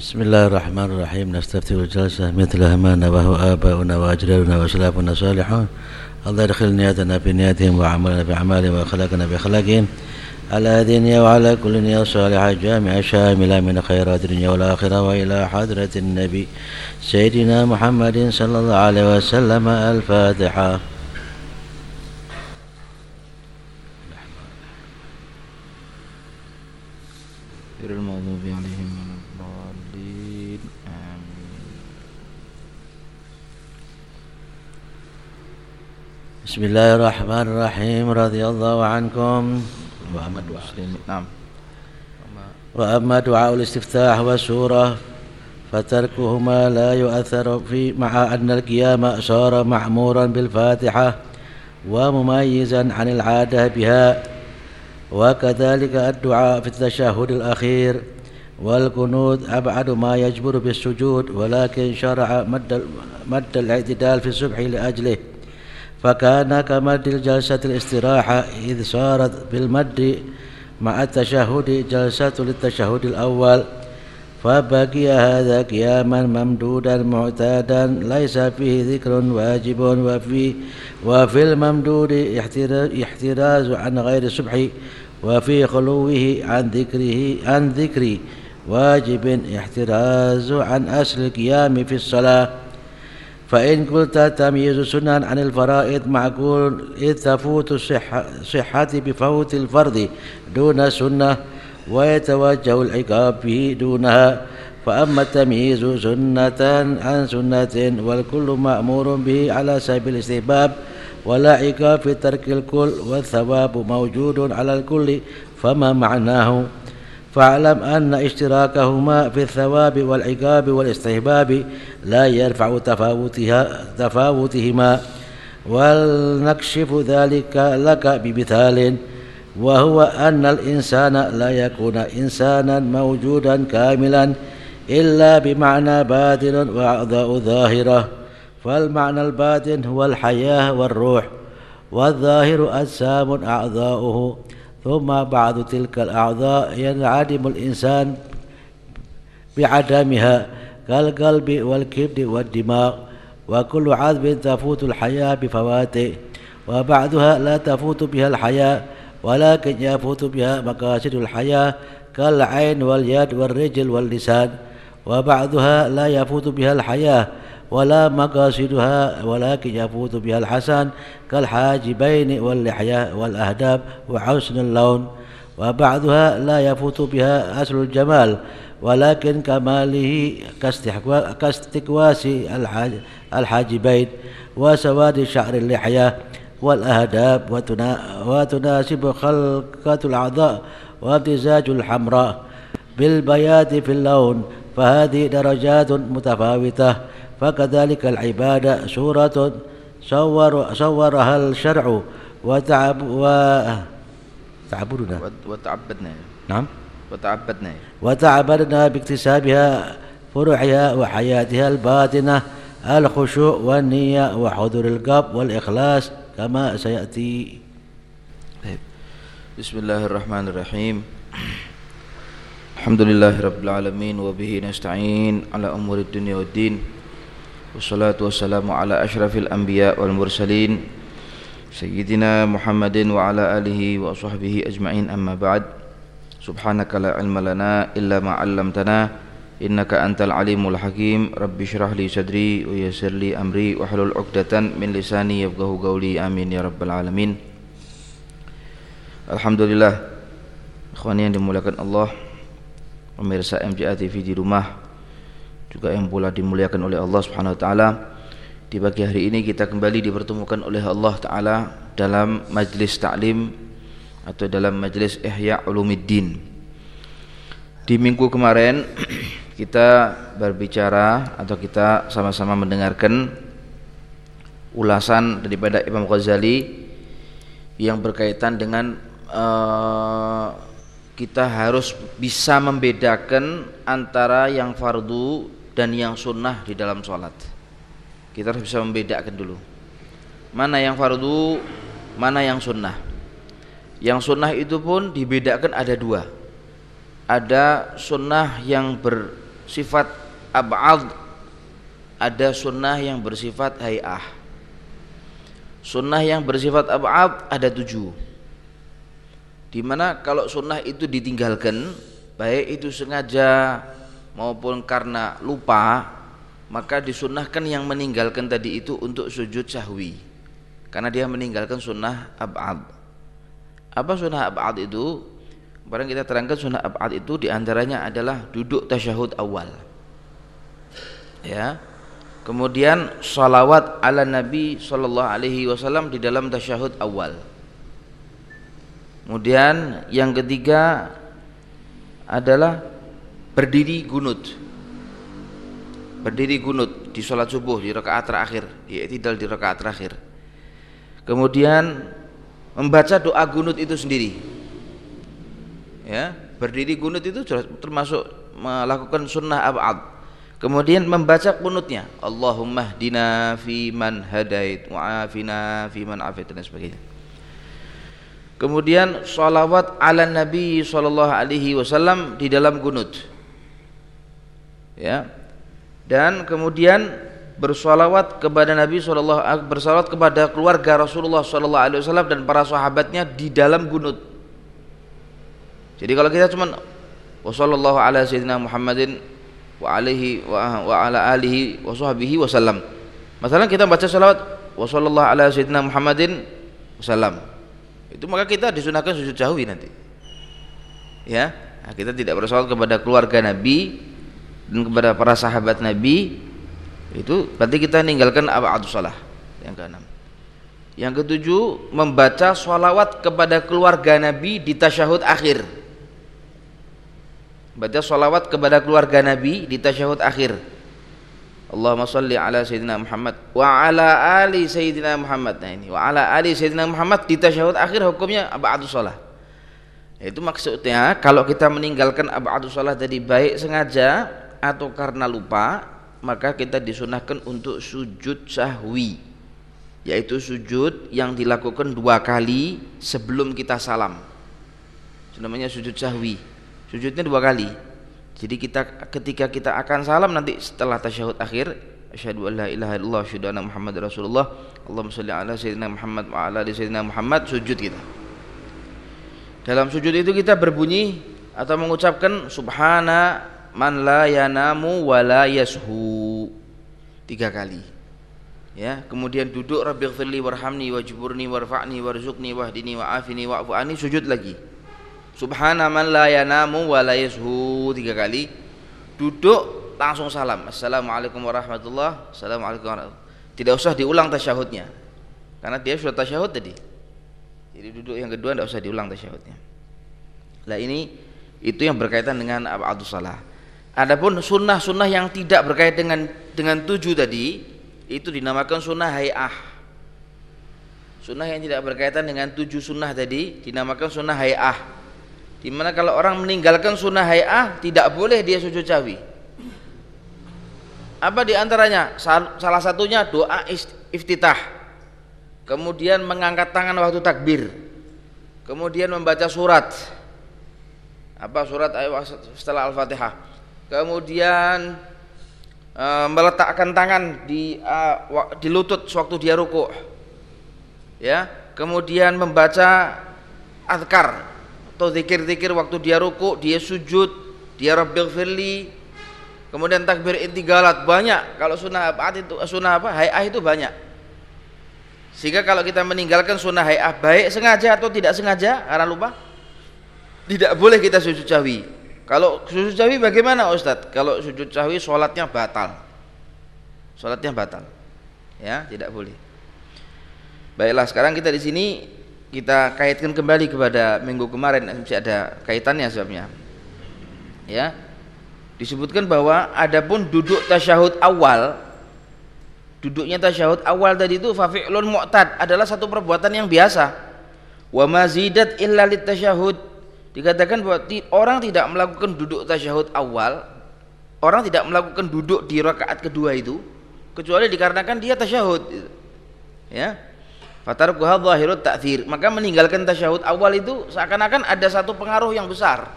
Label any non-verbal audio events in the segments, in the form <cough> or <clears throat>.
بسم الله الرحمن الرحيم. نستفتح الجلسة مثل ما نبه آباؤنا وأجدادنا وأسلافنا الصالحون. الله يدخل نياتنا في نياتهم وعملنا في أعمالهم وأخلاقنا في أخلاقهم على ديننا وعلى كل نية صالحة جامعة شاملة من خيرات الدنيا والآخرة وإلى حضرة النبي سيدنا محمد صلى الله عليه وسلم الفاتحة غير المغضوب عليهم ولا الضالين آمين بسم الله الرحمن الرحيم رضي الله عنكم. وأما دعاء نعم. وأما دعاء الاستفتاح والسورة فتركهما لا يؤثر في مع أن القيام صار معمورا بالفاتحة ومميزا عن العادة بها. وكذلك الدعاء في التشهد الأخير والقنوت أبعد ما يجبر بالسجود ولكن شرع مد, مد الاعتدال في الصبح لأجله. فكان كمد الجلسة الاستراحة إذ صارت بالمد مع التشهد جلسة للتشهد الأول. فبقي هذا قياما ممدودا معتادا ليس فيه ذكر واجب وفي وفي الممدود احتراز عن غير الصبح وفي خلوه عن ذكره عن ذكر واجب احتراز عن أصل القيام في الصلاة. فإن قلت تمييز سنن عن الفرائض معقول إذ تفوت الصحة, صحة بفوت الفرض دون السنة ويتوجه العقاب به دونها. فأما التمييز سنة عن سنة والكل مأمور به على سبيل الاستحباب ولا عقاب في ترك الكل والثواب موجود على الكل فما معناه؟ فاعلم أن اشتراكهما في الثواب والعقاب والاستحباب لا يرفع تفاوتها تفاوتهما. ولنكشف ذلك لك بمثال وهو أن الإنسان لا يكون إنسانا موجودا كاملا إلا بمعنى باطن وأعضاء ظاهرة. فالمعنى الباطن هو الحياة والروح والظاهر أجسام أعضاؤه. ثم بعد تلك الأعضاء ينعدم الإنسان بعدمها كالقلب والكبد والدماغ وكل عذب تفوت الحياة بفواته وبعدها لا تفوت بها الحياة ولكن يفوت بها مقاصد الحياة كالعين واليد والرجل واللسان وبعضها لا يفوت بها الحياة ولا مقاصدها ولكن يفوت بها الحسن كالحاجبين واللحية والأهداب وحسن اللون. وبعضها لا يفوت بها أصل الجمال ولكن كماله كاستكواس الحاجبين وسواد شعر اللحية والأهداب وتناسب خلقة الأعضاء وامتزاج الحمراء بالبياض في اللون. فهذه درجات متفاوتة. فكذلك العبادة سورة صور صورها الشرع وتعب و تعبدنا. وتعبدنا. نعم. وتعبدنا. وتعبدنا باكتسابها فروعها وحياتها الباطنة الخشوع والنية وحضور القلب والإخلاص كما سيأتي. بسم الله الرحمن الرحيم. الحمد لله رب العالمين وبه نستعين على أمور الدنيا والدين. والصلاة والسلام على أشرف الأنبياء والمرسلين سيدنا محمد وعلى آله وصحبه أجمعين. أما بعد سبحانك لا علم لنا إلا ما علمتنا إنك أنت العليم الحكيم. رب اشرح لي صدري ويسر لي أمري واحلل عقدة من لساني يفقهوا قولي. آمين يا رب العالمين. Alhamdulillah. Ikhwani yang dimuliakan Allah. Pemirsa MJA TV di rumah. Juga yang pula dimuliakan oleh Allah subhanahu wa ta'ala. Di pagi hari ini kita kembali dipertemukan oleh Allah ta'ala Dalam majlis ta'lim Atau dalam majlis Ihya Ulumiddin Di minggu kemarin <clears throat> Kita berbicara Atau kita sama-sama mendengarkan Ulasan daripada Imam Ghazali Yang berkaitan dengan uh, kita harus bisa membedakan antara yang fardu dan yang sunnah di dalam sholat. Kita harus bisa membedakan dulu. Mana yang fardu mana yang sunnah. Yang sunnah itu pun dibedakan ada dua. Ada sunnah yang ber sifat ab'ad ada sunnah yang bersifat hay'ah. Sunnah yang bersifat ab'ad ada tujuh. Di mana kalau sunnah itu ditinggalkan baik itu sengaja maupun karena lupa maka disunahkan yang meninggalkan tadi itu untuk sujud sahwi. Karena dia meninggalkan sunnah ab'ad. Apa sunnah ab'ad itu? Barang kita terangkan sunnah ab'ad itu di antaranya adalah duduk tasyahud awal. Ya. Kemudian salawat ala nabi sallallahu alaihi wasallam di dalam tasyahud awal. Kemudian yang ketiga adalah berdiri gunut. Berdiri gunut di sholat subuh di rakaat terakhir di tidak di rakaat terakhir. Kemudian membaca doa gunut itu sendiri. Ya berdiri gunut itu termasuk melakukan sunnah abad. Kemudian membaca kunutnya. Allahumma hdina fi man hadait wa afina fi man afait dan sebagainya. Kemudian salawat ala Nabi sallallahu alaihi wasallam di dalam gunut. Ya. Dan kemudian bersolawat kepada Nabi sallallahu bersolawat kepada keluarga Rasulullah sallallahu alaihi wasallam dan para sahabatnya di dalam gunut. Jadi kalau kita cuma wa sallallahu ala sayyidina Muhammadin wa alihi wa, wa ala alihi wa sahbihi wasallam. Masalah kita baca salawat wa sallallahu ala sayyidina Muhammadin wasallam itu maka kita disunahkan sujud jahwi nanti ya nah, kita tidak bersoal kepada keluarga Nabi dan kepada para sahabat Nabi itu berarti kita meninggalkan abadu salah yang keenam yang ketujuh membaca sholawat kepada keluarga Nabi di tasyahud akhir baca sholawat kepada keluarga Nabi di tasyahud akhir Allahumma salli ala sayyidina Muhammad wa ala ali sayyidina Muhammad. Nah ini wa ala ali sayyidina Muhammad di tasyahud akhir hukumnya abadu shalah. Itu maksudnya kalau kita meninggalkan abadu shalah tadi baik sengaja atau karena lupa, maka kita disunahkan untuk sujud sahwi. Yaitu sujud yang dilakukan dua kali sebelum kita salam. Namanya sujud sahwi. Sujudnya dua kali jadi kita ketika kita akan salam nanti setelah tasyahud akhir asyhadu an la ilaha illallah asyhadu anna muhammad rasulullah Allahumma shalli ala sayyidina Muhammad wa ala ali sayyidina Muhammad sujud kita. Dalam sujud itu kita berbunyi atau mengucapkan subhana man la yanamu wa la yashu tiga kali. Ya, kemudian duduk rabbighfirli warhamni wajburni warfa'ni warzuqni wahdini wa'afini wa'fu ani sujud lagi Subhana man la yanamu wa la yashu tiga kali. Duduk langsung salam. Assalamualaikum warahmatullah. Assalamualaikum warahmatullah. Tidak usah diulang tasyahudnya. Karena dia sudah tasyahud tadi. Jadi duduk yang kedua tidak usah diulang tasyahudnya. Nah ini itu yang berkaitan dengan abadus salah. Adapun sunnah-sunnah yang tidak berkaitan dengan dengan tujuh tadi itu dinamakan sunnah hayah. Sunnah yang tidak berkaitan dengan tujuh sunnah tadi dinamakan sunnah hayah. Di mana kalau orang meninggalkan sunnah hayah tidak boleh dia sujud cawi. Apa di antaranya? Salah satunya doa iftitah. Kemudian mengangkat tangan waktu takbir. Kemudian membaca surat. Apa surat setelah Al-Fatihah. Kemudian e, meletakkan tangan di e, di lutut sewaktu dia rukuk. Ya, kemudian membaca azkar atau zikir-zikir waktu dia ruku, dia sujud, dia rabbil firli, kemudian takbir intigalat banyak. Kalau sunnah apa itu sunnah apa hayah itu banyak. Sehingga kalau kita meninggalkan sunnah hayah baik sengaja atau tidak sengaja karena lupa, tidak boleh kita sujud cawi. Kalau sujud cawi bagaimana Ustadz? Kalau sujud cawi sholatnya batal. Sholatnya batal. Ya, tidak boleh. Baiklah, sekarang kita di sini kita kaitkan kembali kepada minggu kemarin masih ada kaitannya sebabnya ya disebutkan bahwa adapun duduk tasyahud awal duduknya tasyahud awal tadi itu fafi'lun mu'tad adalah satu perbuatan yang biasa wa mazidat illa tasyahud dikatakan bahwa orang tidak melakukan duduk tasyahud awal orang tidak melakukan duduk di rakaat kedua itu kecuali dikarenakan dia tasyahud ya Fatarkuha zahirut ta'thir. Maka meninggalkan tasyahud awal itu seakan-akan ada satu pengaruh yang besar.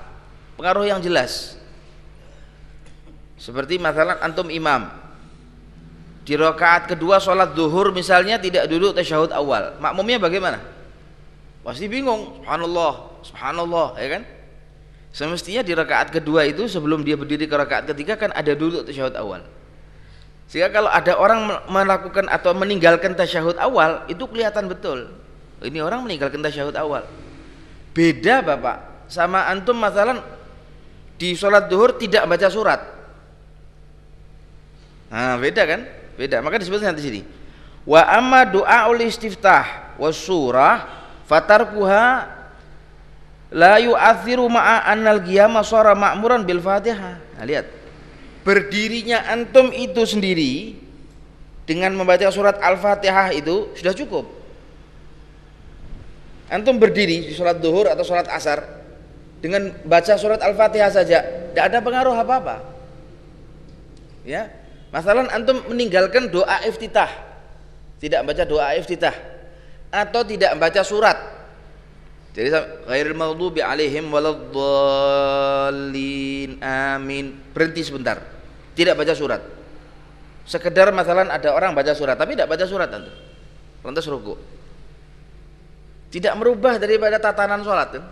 Pengaruh yang jelas. Seperti masalah antum imam. Di rakaat kedua sholat duhur misalnya tidak duduk tasyahud awal. Makmumnya bagaimana? Pasti bingung. Subhanallah, subhanallah, ya kan? Semestinya di rakaat kedua itu sebelum dia berdiri ke rakaat ketiga kan ada duduk tasyahud awal. Sehingga kalau ada orang melakukan atau meninggalkan tasyahud awal itu kelihatan betul. Ini orang meninggalkan tasyahud awal. Beda Bapak sama antum masalah di sholat duhur tidak baca surat. Nah, beda kan? Beda. Maka disebutkan nanti sini. Wa amma doa ul istiftah was surah fatarkuha la yu'athiru ma'a annal qiyama sara ma'muran bil Fatihah. Nah, lihat. Berdirinya antum itu sendiri dengan membaca surat Al-Fatihah itu sudah cukup. Antum berdiri di sholat duhur atau sholat asar dengan baca surat Al-Fatihah saja, tidak ada pengaruh apa-apa. Ya, Masalah antum meninggalkan doa iftitah. Tidak baca doa iftitah atau tidak baca surat. Jadi ghairil maghdubi alaihim waladdallin. Amin. Berhenti sebentar. Tidak baca surat. Sekedar masalah ada orang baca surat tapi tidak baca surat antum. Lantas ruku. Tidak merubah daripada tatanan sholat kan?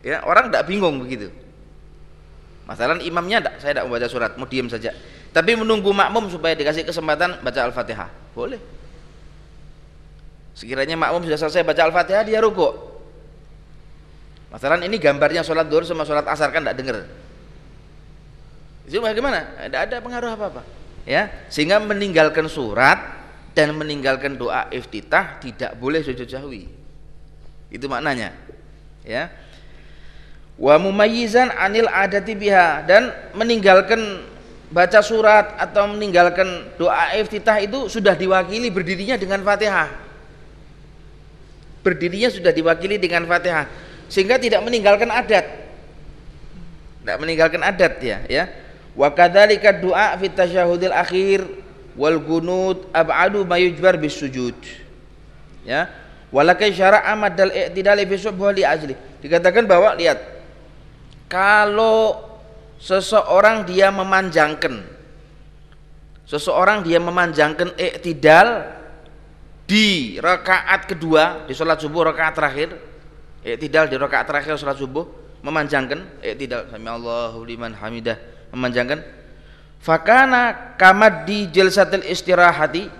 Ya, orang tidak bingung begitu. Masalah imamnya tidak, saya tidak membaca surat, mau diam saja tapi menunggu makmum supaya dikasih kesempatan baca Al-Fatihah. Boleh. Sekiranya makmum sudah selesai baca Al-Fatihah dia ruku. Masalah ini gambarnya sholat duhur sama sholat asar kan tidak dengar. Itu bagaimana? Tidak ada pengaruh apa-apa. Ya, sehingga meninggalkan surat dan meninggalkan doa iftitah tidak boleh sujud jahwi. Itu maknanya. Ya. Wa mumayyizan anil adati biha dan meninggalkan baca surat atau meninggalkan doa iftitah itu sudah diwakili berdirinya dengan Fatihah. Berdirinya sudah diwakili dengan Fatihah sehingga tidak meninggalkan adat. Tidak meninggalkan adat ya, ya. Wa kadzalika du'a fi tasyahudil akhir wal gunut ab'adu mayujbar bis sujud. Ya. Walakai syara' amad dal i'tidal fi subh li ajli. Dikatakan bahwa lihat kalau seseorang dia memanjangkan seseorang dia memanjangkan iktidal di rakaat kedua di sholat subuh rakaat terakhir iktidal di rakaat terakhir sholat subuh memanjangkan iktidal sami Allahu liman hamidah memanjangkan fakana kamad di jalsatil istirahati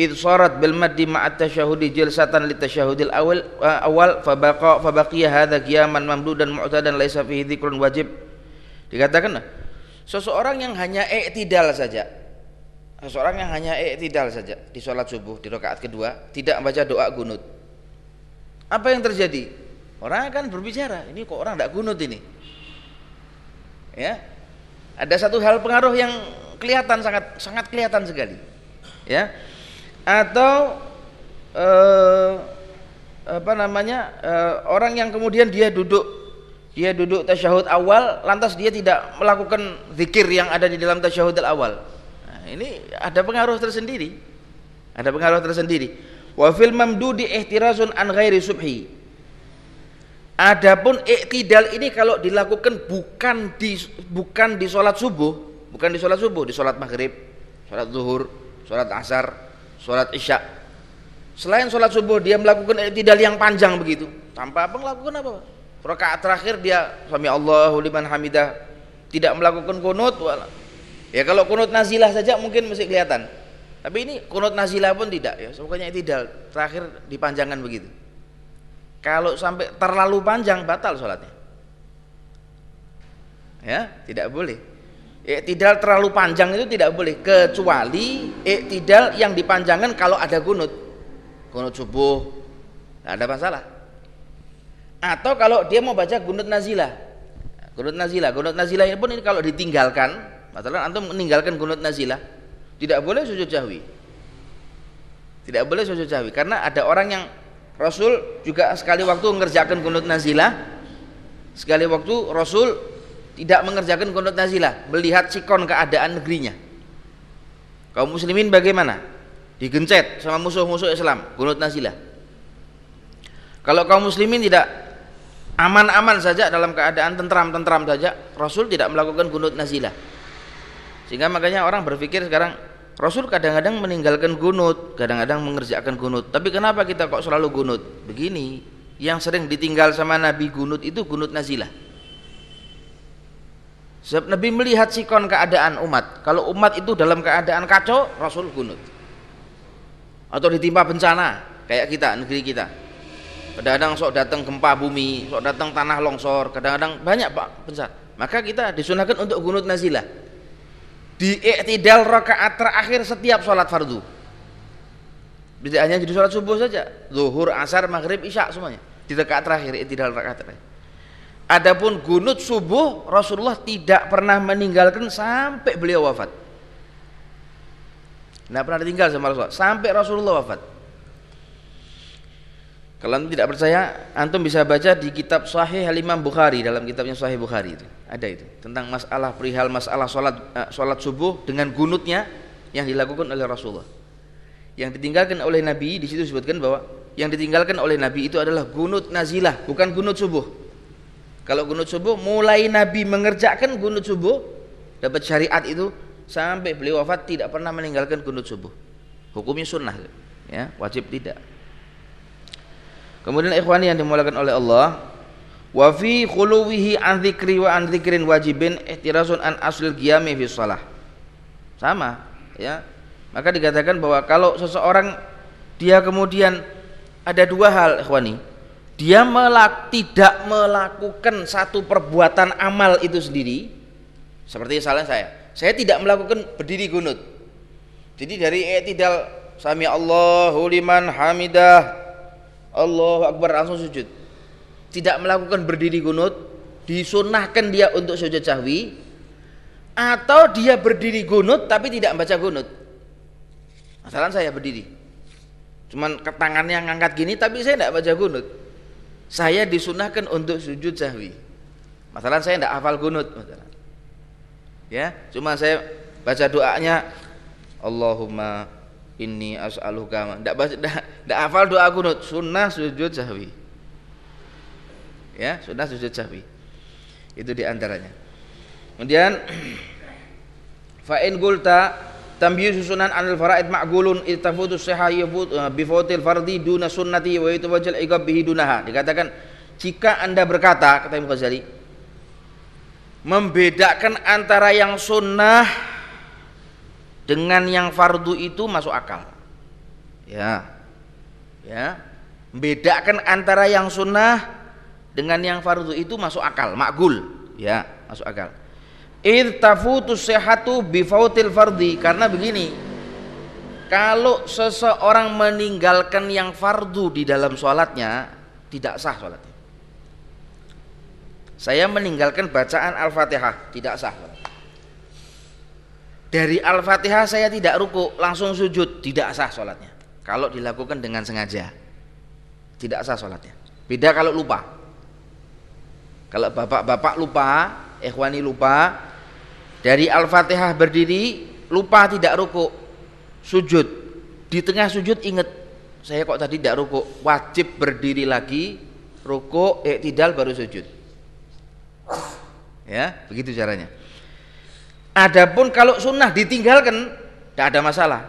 id sarat bil maddi ma'at tasyahudi jalsatan li tasyahudil awal awal fabaqa fabaqiya hadha qiyaman mamdudan mu'tadan laisa fihi dzikrun wajib Dikatakan seseorang yang hanya i'tidal saja. Seseorang yang hanya i'tidal saja di sholat subuh di rakaat kedua tidak membaca doa gunut. Apa yang terjadi? Orang akan berbicara, ini kok orang tidak gunut ini. Ya. Ada satu hal pengaruh yang kelihatan sangat sangat kelihatan sekali. Ya. Atau eh, apa namanya? Eh, orang yang kemudian dia duduk dia duduk tasyahud awal lantas dia tidak melakukan zikir yang ada di dalam tasyahud awal ini ada pengaruh tersendiri. Ada pengaruh tersendiri. Wa fil mamdudi ihtirazun an ghairi subhi. Adapun iktidal ini kalau dilakukan bukan di bukan di sholat subuh bukan di sholat subuh di sholat maghrib sholat zuhur sholat asar sholat isya. Selain sholat subuh dia melakukan iktidal yang panjang begitu. Tanpa apa melakukan apa? Rakaat terakhir dia sami Allahu liman hamidah. Tidak melakukan kunut ya kalau kunut nazilah saja mungkin masih kelihatan. Tapi ini kunut nazilah pun tidak ya. Pokoknya tidak terakhir dipanjangkan begitu. Kalau sampai terlalu panjang batal sholatnya. Ya tidak boleh. Tidak terlalu panjang itu tidak boleh. Kecuali tidak yang dipanjangkan kalau ada kunut. Kunut subuh. Tidak ada masalah. Atau kalau dia mau baca gunut nazilah. Gunut nazilah. Gunut nazilah ini pun ini kalau ditinggalkan masalah antum meninggalkan gunut nazilah tidak boleh sujud jahwi. Tidak boleh sujud jahwi karena ada orang yang Rasul juga sekali waktu mengerjakan gunut nazilah sekali waktu Rasul tidak mengerjakan gunut nazilah melihat sikon keadaan negerinya. Kaum muslimin bagaimana? Digencet sama musuh-musuh Islam gunut nazilah. Kalau kaum muslimin tidak aman-aman saja dalam keadaan tentram-tentram saja Rasul tidak melakukan gunut nazilah Sehingga makanya orang berpikir sekarang Rasul kadang-kadang meninggalkan gunut, kadang-kadang mengerjakan gunut. Tapi kenapa kita kok selalu gunut? Begini, yang sering ditinggal sama Nabi gunut itu gunut nazilah. Sebab Nabi melihat sikon keadaan umat. Kalau umat itu dalam keadaan kacau, Rasul gunut. Atau ditimpa bencana, kayak kita, negeri kita. Kadang-kadang sok datang gempa bumi, sok datang tanah longsor, kadang-kadang banyak pak bencana. Maka kita disunahkan untuk gunut nazilah di iktidal rakaat terakhir setiap sholat fardu. Tidak hanya jadi sholat subuh saja. Zuhur, asar, maghrib, isya semuanya. Di rakaat terakhir iktidal rakaat terakhir. Adapun gunut subuh Rasulullah tidak pernah meninggalkan sampai beliau wafat. Tidak pernah ditinggal sama Rasulullah. Sampai Rasulullah wafat kalau antum tidak percaya, antum bisa baca di kitab Sahih Imam Bukhari dalam kitabnya Sahih Bukhari itu. Ada itu tentang masalah perihal masalah salat uh, salat subuh dengan gunutnya yang dilakukan oleh Rasulullah. Yang ditinggalkan oleh Nabi di situ disebutkan bahwa yang ditinggalkan oleh Nabi itu adalah gunut nazilah, bukan gunut subuh. Kalau gunut subuh mulai Nabi mengerjakan gunut subuh dapat syariat itu sampai beliau wafat tidak pernah meninggalkan gunut subuh. Hukumnya sunnah ya, wajib tidak. Kemudian ikhwani yang dimulakan oleh Allah, wa fi khuluwihi an dzikri wa an dzikrin wajibin ihtirazun an aslil qiyami fi shalah. Sama, ya. Maka dikatakan bahwa kalau seseorang dia kemudian ada dua hal ikhwani. Dia melak, tidak melakukan satu perbuatan amal itu sendiri. Seperti misalnya saya, saya tidak melakukan berdiri gunut. Jadi dari i'tidal sami Allahu liman hamidah Allahu Akbar langsung sujud. Tidak melakukan berdiri gunut disunahkan dia untuk sujud sahwi atau dia berdiri gunut tapi tidak membaca gunut masalah saya berdiri. Cuman tangannya ngangkat gini tapi saya tidak baca gunut saya disunahkan untuk sujud sahwi. Masalah saya tidak hafal gunut masalah. Ya cuma saya baca doanya Allahumma inni as'aluka ndak baca ndak hafal doa kunut sunnah sujud sahwi. Ya sunnah sujud sahwi. Itu di antaranya kemudian <clears throat> fa in qulta tamyiz susunan anil faraid ma'gulun ittafutu sihah yafut uh, bi fawtil fardi duna sunnati wa yatawajjal iqab bihi dunaha. Dikatakan jika Anda berkata kata Imam Ghazali membedakan antara yang sunnah dengan yang fardu itu masuk akal. Ya. Ya. Bedakan antara yang sunnah dengan yang fardu itu masuk akal makgul ya masuk akal. Irtafutus sehatu bifautil fardi. Karena begini kalau seseorang meninggalkan yang fardu di dalam sholatnya tidak sah sholatnya. Saya meninggalkan bacaan al-fatihah tidak sah dari Al-Fatihah saya tidak ruku langsung sujud. Tidak sah sholatnya. Kalau dilakukan dengan sengaja tidak sah sholatnya. Beda kalau lupa. Kalau bapak-bapak lupa ikhwani lupa dari Al-Fatihah berdiri lupa tidak ruku sujud. Di tengah sujud ingat saya kok tadi tidak ruku wajib berdiri lagi ruku iktidal baru sujud. Ya begitu caranya Adapun kalau sunnah ditinggalkan tidak ada masalah.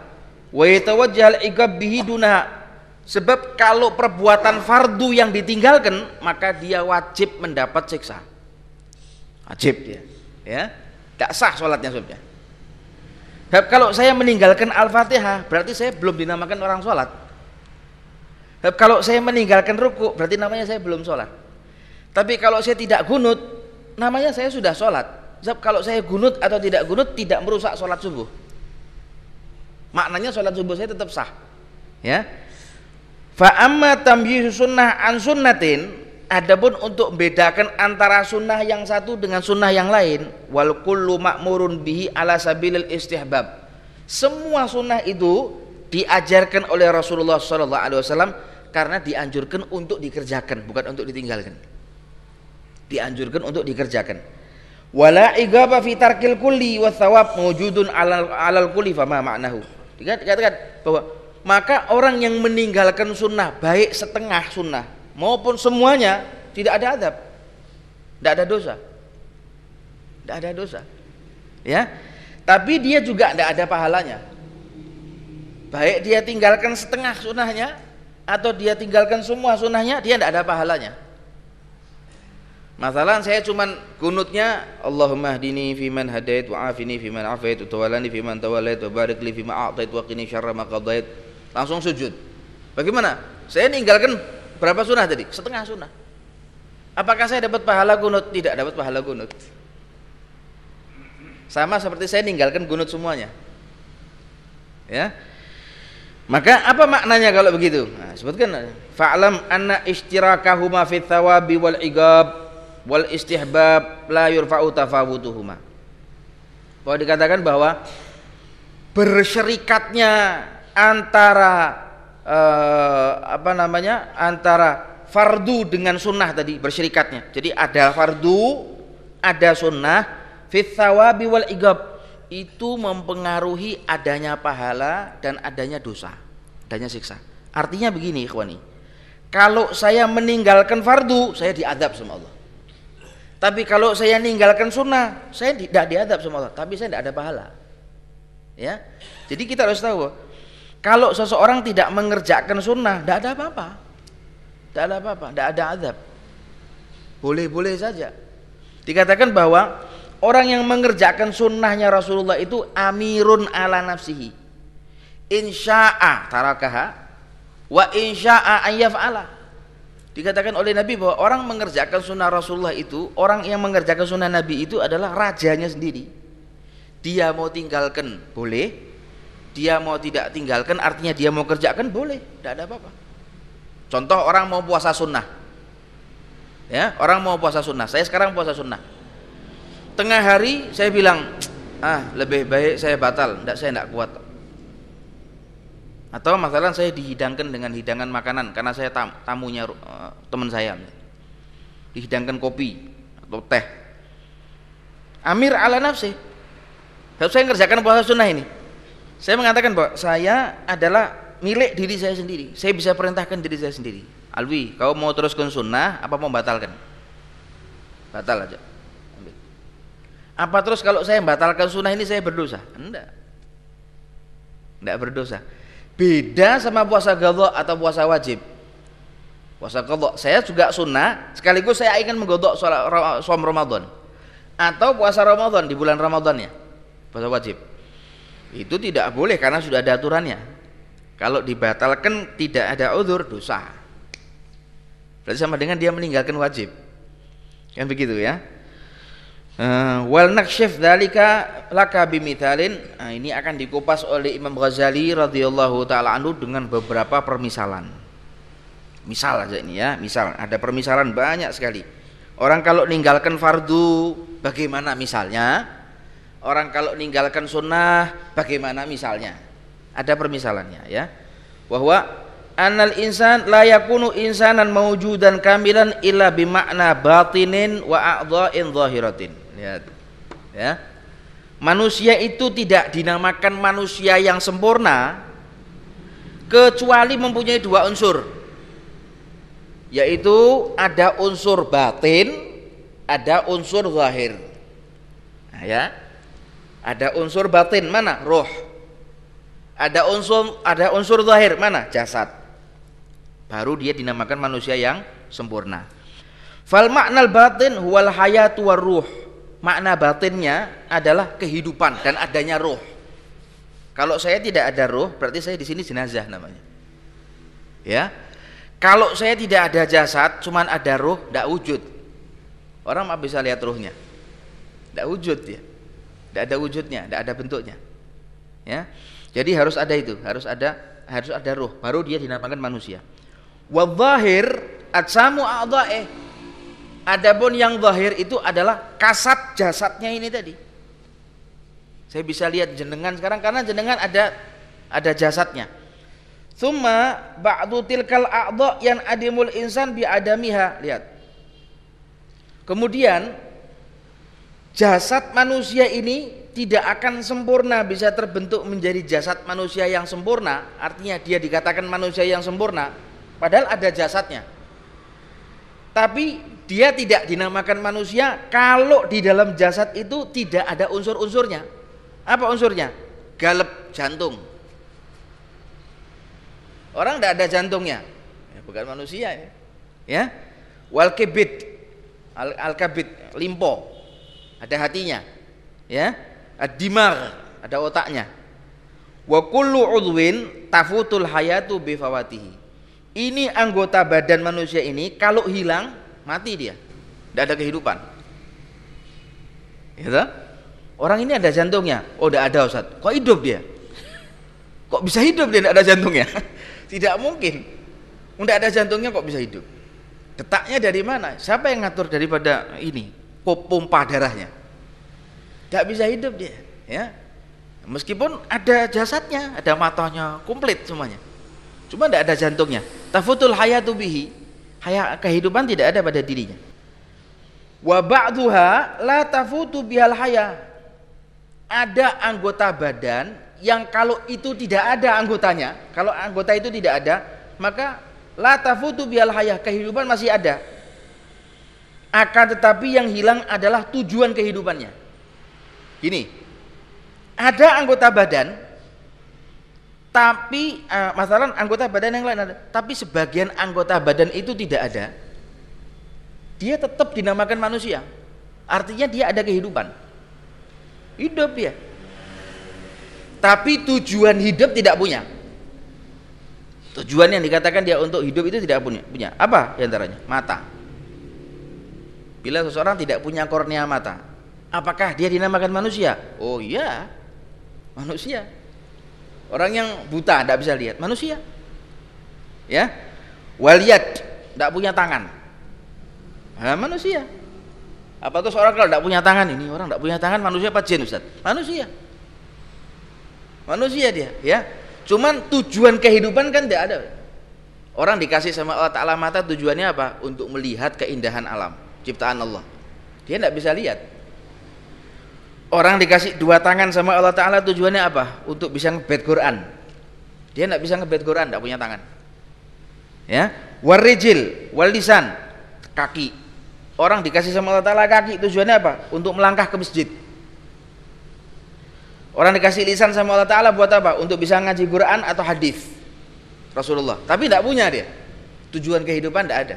Sebab kalau perbuatan fardu yang ditinggalkan maka dia wajib mendapat siksa. Wajib dia. Ya. Tidak sah sholatnya sebabnya. Sebab kalau saya meninggalkan Al-Fatihah berarti saya belum dinamakan orang sholat. Sebab kalau saya meninggalkan ruku berarti namanya saya belum sholat. Tapi kalau saya tidak gunut namanya saya sudah sholat Sebab kalau saya gunut atau tidak gunut tidak merusak sholat subuh. Maknanya sholat subuh saya tetap sah. Ya. Fa amma tamyiz sunnah an sunnatin Adapun untuk membedakan antara sunnah yang satu dengan sunnah yang lain, wal kullu makmurun bihi ala sabilil istihbab. Semua sunnah itu diajarkan oleh Rasulullah SAW karena dianjurkan untuk dikerjakan, bukan untuk ditinggalkan. Dianjurkan untuk dikerjakan wala igaba fi tarkil kulli wa thawab mawjudun alal alal kulli fama ma'nahu. Dikatakan bahwa maka orang yang meninggalkan sunnah baik setengah sunnah maupun semuanya tidak ada adab. Tidak ada dosa. Tidak ada dosa. Ya? Tapi dia juga tidak ada pahalanya. Baik dia tinggalkan setengah sunnahnya atau dia tinggalkan semua sunnahnya, dia tidak ada pahalanya. Masalah saya cuman kunutnya Allahumma hdini fiman hadait wa afini fiman afait wa tawallani fiman tawallait wa barik li fima a'tait wa qini syarra ma qadait. Langsung sujud. Bagaimana? Saya ninggalkan berapa sunnah tadi? Setengah sunnah. Apakah saya dapat pahala kunut? Tidak dapat pahala kunut. Sama seperti saya ninggalkan kunut semuanya. Ya. Maka apa maknanya kalau begitu? Nah, sebutkan fa'lam anna ishtirakahuma fi thawabi wal igab wal istihbab la yurfa'u tafawutuhuma. Bahwa dikatakan bahwa bersyirikatnya antara eh, apa namanya? antara fardu dengan sunnah tadi bersyirikatnya. Jadi ada fardu, ada sunnah, fit thawabi wal igab itu mempengaruhi adanya pahala dan adanya dosa, adanya siksa. Artinya begini, ikhwani. Kalau saya meninggalkan fardu, saya diadab sama Allah. Tapi kalau saya ninggalkan sunnah, saya tidak diadab sama Allah, tapi saya tidak ada pahala. Ya, jadi kita harus tahu kalau seseorang tidak mengerjakan sunnah, tidak ada apa-apa, tidak ada apa-apa, tidak ada adab. Boleh-boleh saja. Dikatakan bahwa orang yang mengerjakan sunnahnya Rasulullah itu amirun ala nafsihi. Insya'a tarakaha wa insya'a ayyaf'ala Dikatakan oleh Nabi bahwa orang mengerjakan sunnah Rasulullah itu, orang yang mengerjakan sunnah Nabi itu adalah rajanya sendiri. Dia mau tinggalkan boleh, dia mau tidak tinggalkan artinya dia mau kerjakan boleh, tidak ada apa-apa. Contoh orang mau puasa sunnah, ya orang mau puasa sunnah. Saya sekarang puasa sunnah. Tengah hari saya bilang, ah lebih baik saya batal, tidak saya tidak kuat atau masalah saya dihidangkan dengan hidangan makanan karena saya tam, tamunya uh, teman saya dihidangkan kopi atau teh. Amir ala nafsi. Saya ngerjakan puasa sunnah ini saya mengatakan bahwa saya adalah milik diri saya sendiri. Saya bisa perintahkan diri saya sendiri. Alwi kau mau teruskan sunnah apa mau batalkan? Batal aja. Apa terus kalau saya batalkan sunnah ini saya berdosa? Enggak. Enggak berdosa Beda sama puasa godok atau puasa wajib. Puasa godok, saya juga sunnah, sekaligus saya ingin menggodok som Ramadan. Atau puasa Ramadan di bulan Ramadan ya, puasa wajib. Itu tidak boleh karena sudah ada aturannya. Kalau dibatalkan tidak ada udur dosa. Berarti sama dengan dia meninggalkan wajib. Kan begitu ya. Uh, wal nakshif dalika laka bimithalin nah, ini akan dikupas oleh Imam Ghazali radhiyallahu taala anhu dengan beberapa permisalan. Misal aja ini ya, misal ada permisalan banyak sekali. Orang kalau ninggalkan fardu bagaimana misalnya? Orang kalau ninggalkan sunnah bagaimana misalnya? Ada permisalannya ya. Bahwa anal insan la yakunu insanan mawjudan kamilan illa bimakna batinin wa a'dha'in zahiratin lihat. Ya. Manusia itu tidak dinamakan manusia yang sempurna kecuali mempunyai dua unsur. Yaitu ada unsur batin ada unsur zahir. Nah, ya. Ada unsur batin mana? Roh ada unsur ada unsur zahir mana? Jasad. Baru dia dinamakan manusia yang sempurna. Fal maknal batin huwal hayatu war makna batinnya adalah kehidupan dan adanya roh. Kalau saya tidak ada roh, berarti saya di sini jenazah namanya. Ya. Kalau saya tidak ada jasad, cuman ada roh, tidak wujud. Orang mau bisa lihat rohnya. Tidak wujud ya. Tidak ada wujudnya, tidak ada bentuknya. Ya. Jadi harus ada itu, harus ada harus ada roh, baru dia dinamakan manusia. Wadhahir atsamu a'dha'ih Adapun yang zahir itu adalah kasat jasadnya ini tadi. Saya bisa lihat jenengan sekarang karena jenengan ada ada jasadnya. Summa ba'du tilkal a'dha yang adimul insan bi adamiha. Lihat. Kemudian jasad manusia ini tidak akan sempurna bisa terbentuk menjadi jasad manusia yang sempurna. Artinya dia dikatakan manusia yang sempurna padahal ada jasadnya. Tapi dia tidak dinamakan manusia kalau di dalam jasad itu tidak ada unsur-unsurnya. Apa unsurnya? Galep jantung. Orang tidak ada jantungnya. Ya, bukan manusia ya. Ya. Wal kibit. Al, al limpo. Ada hatinya. Ya. Ad-dimar, ada otaknya. Wa kullu udwin tafutul hayatu bifawatihi. Ini anggota badan manusia ini kalau hilang mati dia. Tidak ada kehidupan. Ya Orang ini ada jantungnya. Oh, tidak ada Ustaz. Kok hidup dia? Kok bisa hidup dia tidak ada jantungnya? <laughs> Tidak mungkin. Tidak ada jantungnya kok bisa hidup? Detaknya dari mana? Siapa yang ngatur daripada ini? Pompa darahnya. Tidak bisa hidup dia, ya. Meskipun ada jasadnya, ada matanya, komplit semuanya. Cuma tidak ada jantungnya. Tafutul hayatu bihi. Haya, kehidupan tidak ada pada dirinya. Wa ba'duha la tafutu bihal haya. Ada anggota badan yang kalau itu tidak ada anggotanya, kalau anggota itu tidak ada, maka la tafutu bihal haya. Kehidupan masih ada. Akan tetapi yang hilang adalah tujuan kehidupannya. Gini, ada anggota badan tapi uh, masalah anggota badan yang lain ada. Tapi sebagian anggota badan itu tidak ada. Dia tetap dinamakan manusia. Artinya dia ada kehidupan. Hidup dia. Tapi tujuan hidup tidak punya. Tujuan yang dikatakan dia untuk hidup itu tidak punya punya. Apa di antaranya? Mata. Bila seseorang tidak punya kornea mata apakah dia dinamakan manusia? Oh iya manusia orang yang buta tidak bisa lihat. Manusia. Ya. Waliat tidak punya tangan. Nah, manusia. Apa tuh seorang kalau tidak punya tangan ini orang tidak punya tangan manusia apa jin Ustaz? Manusia. Manusia dia ya. Cuman tujuan kehidupan kan tidak ada. Orang dikasih sama Allah Ta'ala mata tujuannya apa? Untuk melihat keindahan alam ciptaan Allah. Dia tidak bisa lihat Orang dikasih dua tangan sama Allah Ta'ala tujuannya apa? Untuk bisa ngebet Quran. Dia tidak bisa ngebet Quran, tidak punya tangan. Ya, warijil, walisan, kaki. Orang dikasih sama Allah Ta'ala kaki tujuannya apa? Untuk melangkah ke masjid. Orang dikasih lisan sama Allah Ta'ala buat apa? Untuk bisa ngaji Quran atau hadis Rasulullah. Tapi tidak punya dia. Tujuan kehidupan tidak ada.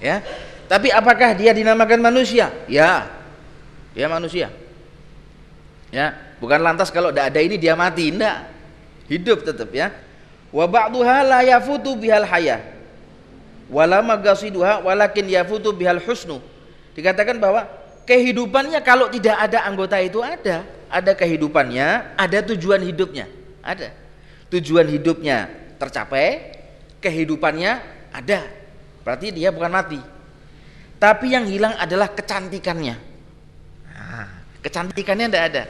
Ya. Tapi apakah dia dinamakan manusia? Ya, dia manusia. Ya bukan lantas kalau tidak ada ini dia mati tidak hidup tetap ya. Wa ba'duha la yafutu bihal haya wala magasiduha walakin yafutu bihal husnu. Dikatakan bahwa kehidupannya kalau tidak ada anggota itu ada. Ada kehidupannya ada tujuan hidupnya. Ada. Tujuan hidupnya tercapai kehidupannya ada. Berarti dia bukan mati. Tapi yang hilang adalah kecantikannya Kecantikannya tidak ada.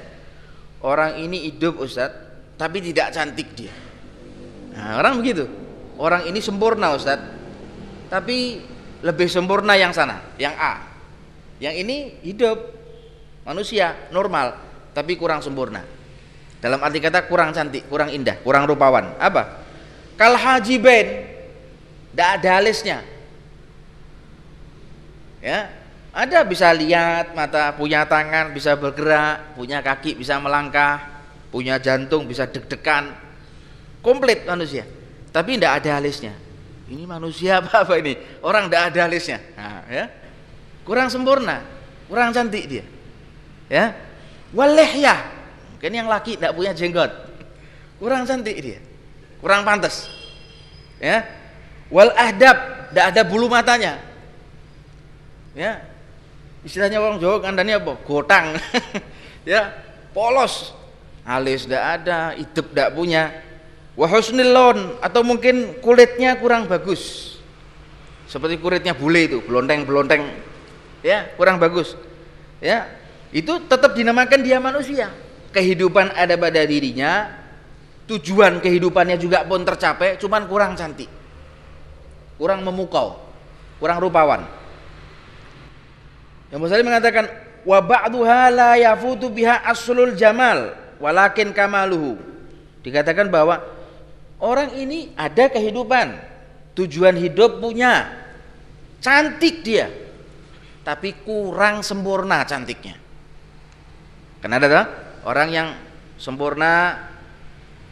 Orang ini hidup Ustadz, tapi tidak cantik dia. Nah, orang begitu. Orang ini sempurna Ustadz, tapi lebih sempurna yang sana, yang A. Yang ini hidup manusia normal, tapi kurang sempurna. Dalam arti kata kurang cantik, kurang indah, kurang rupawan. Apa? Kal haji ben, tidak ada alisnya. Ya, ada bisa lihat, mata punya tangan bisa bergerak, punya kaki bisa melangkah, punya jantung bisa deg-degan. Komplit manusia. Tapi tidak ada alisnya. Ini manusia <laughs> apa apa ini? Orang tidak ada alisnya. Nah, ya. Kurang sempurna, kurang cantik dia. Ya. ya. Mungkin yang laki tidak punya jenggot. Kurang cantik dia. Kurang pantas. Ya. Wal ahdab, tidak ada bulu matanya. Ya, istilahnya orang Jawa kandani apa? Gotang. <laughs> Ya polos. Alis tidak ada hidup tidak punya. Wahusnilon atau mungkin kulitnya kurang bagus. Seperti kulitnya bule itu belonteng-belonteng. Ya kurang bagus. Ya itu tetap dinamakan dia manusia. Kehidupan ada pada dirinya tujuan kehidupannya juga pun tercapai cuman kurang cantik. Kurang memukau kurang rupawan yang Muslim mengatakan wa ba'dhuha la yafutu biha aslul jamal walakin kamaluhu. Dikatakan bahwa orang ini ada kehidupan, tujuan hidup punya, cantik dia, tapi kurang sempurna cantiknya. Karena ada orang yang sempurna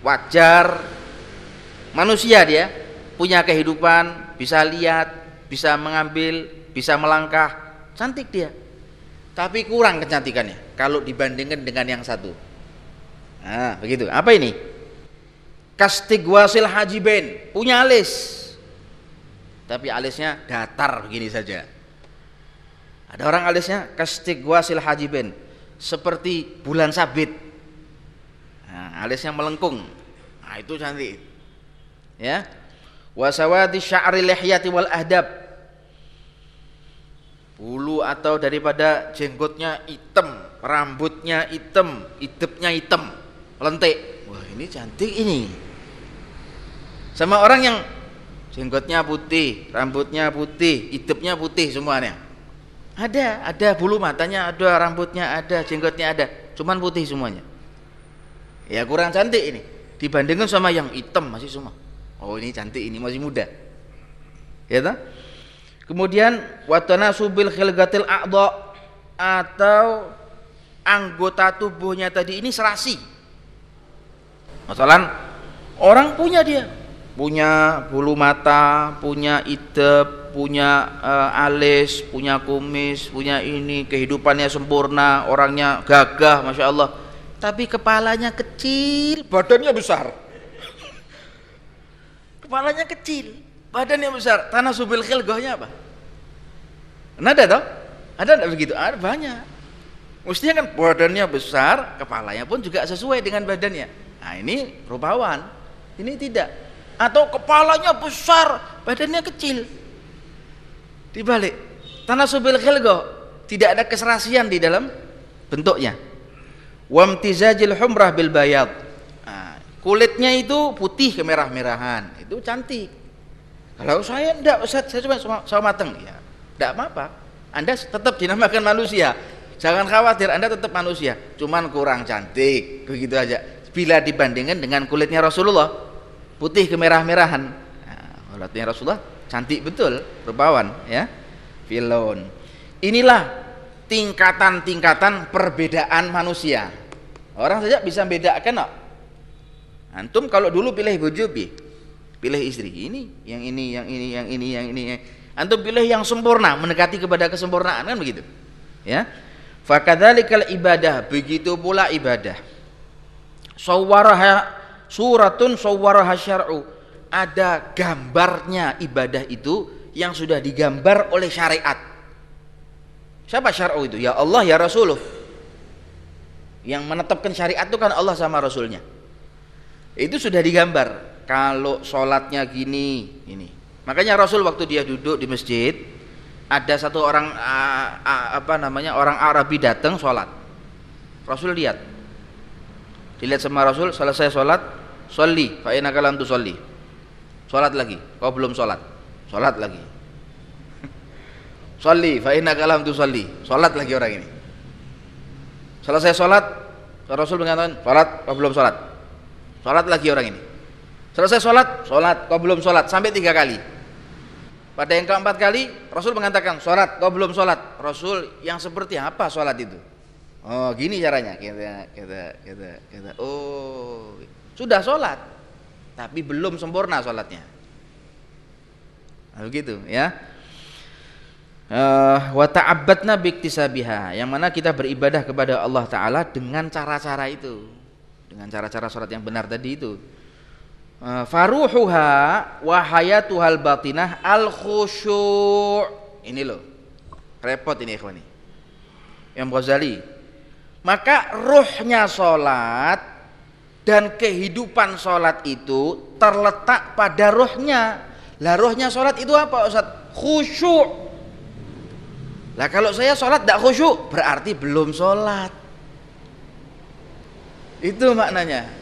wajar manusia dia punya kehidupan bisa lihat bisa mengambil bisa melangkah cantik dia. Tapi kurang kecantikannya kalau dibandingkan dengan yang satu. Nah begitu. Apa ini? Kastigwasil hajiben punya alis. Tapi alisnya datar begini saja. Ada orang alisnya kastigwasil hajiben seperti bulan sabit. Nah, alisnya melengkung. Nah itu cantik. Ya? Wasawati sya'ri lihyati wal ahdab bulu atau daripada jenggotnya hitam rambutnya hitam hidupnya hitam lentik. Wah ini cantik ini. Sama orang yang jenggotnya putih rambutnya putih hidupnya putih semuanya. Ada ada bulu matanya ada rambutnya ada jenggotnya ada cuman putih semuanya. Ya kurang cantik ini. Dibandingkan sama yang hitam masih semua. Oh ini cantik ini masih muda. Ya tak? Kemudian watana subil khilgatil a'dha atau anggota tubuhnya tadi ini serasi. Masalah orang punya dia. Punya bulu mata punya idep punya uh, alis punya kumis punya ini kehidupannya sempurna orangnya gagah masya Allah. Tapi kepalanya kecil. Badannya besar. Kepalanya kecil badannya besar. Tanah subil khilgahnya apa? Ada toh? Ada enggak begitu? Ada banyak. Mestinya kan badannya besar kepalanya pun juga sesuai dengan badannya. Nah ini rupawan. Ini tidak. Atau kepalanya besar badannya kecil. Dibalik tanah subil khilgah tidak ada keserasian di dalam bentuknya. Wamtizajil humrah bil bayad. Kulitnya itu putih kemerah-merahan. Itu cantik kalau saya enggak Ustaz saya cuma sawo mateng. Ya enggak apa-apa. Anda tetap dinamakan manusia. Jangan khawatir anda tetap manusia. Cuman kurang cantik begitu aja. Bila dibandingkan dengan kulitnya Rasulullah putih kemerah-merahan. Nah, kulitnya Rasulullah cantik betul rupawan ya. Filon. Inilah tingkatan-tingkatan perbedaan manusia. Orang saja bisa bedakan no? Antum kalau dulu pilih bojo pilih istri ini, yang ini, yang ini, yang ini, yang ini. Antum pilih yang sempurna, mendekati kepada kesempurnaan kan begitu. Ya. Fakadzalikal ibadah, begitu pula ibadah. Sawwaraha suratun sawwaraha syar'u. Ada gambarnya ibadah itu yang sudah digambar oleh syariat. Siapa syar'u itu? Ya Allah, ya Rasulullah. Yang menetapkan syariat itu kan Allah sama Rasulnya itu sudah digambar kalau sholatnya gini ini. Makanya Rasul waktu dia duduk di masjid ada satu orang apa namanya orang Arabi datang sholat. Rasul lihat. Dilihat sama Rasul selesai sholat sholli. Fa inaka lam tusolli. Sholat lagi. Kau belum sholat. Sholat lagi. <laughs> Sholli. Fa inaka lam tusolli. Sholat lagi orang ini. Selesai sholat Rasul mengatakan sholat kau belum sholat. Sholat lagi orang ini. Selesai sholat, sholat, kau belum sholat sampai tiga kali. Pada yang keempat kali, Rasul mengatakan sholat, kau belum sholat. Rasul yang seperti apa sholat itu? Oh, gini caranya. Kita, kita, kita, kita. Oh, sudah sholat, tapi belum sempurna sholatnya. Nah, begitu, ya. Uh, wa ta'abbadna biktisabiha yang mana kita beribadah kepada Allah taala dengan cara-cara itu dengan cara-cara sholat yang benar tadi itu faruhuha wa hayatuhal batinah al khusyu' ini loh. Repot ini ikhwani yang Ghazali. Maka ruhnya sholat dan kehidupan sholat itu terletak pada ruhnya. Lah ruhnya sholat itu apa Ustaz? khusyuk. Lah kalau saya sholat tidak khusyuk berarti belum sholat. Itu maknanya.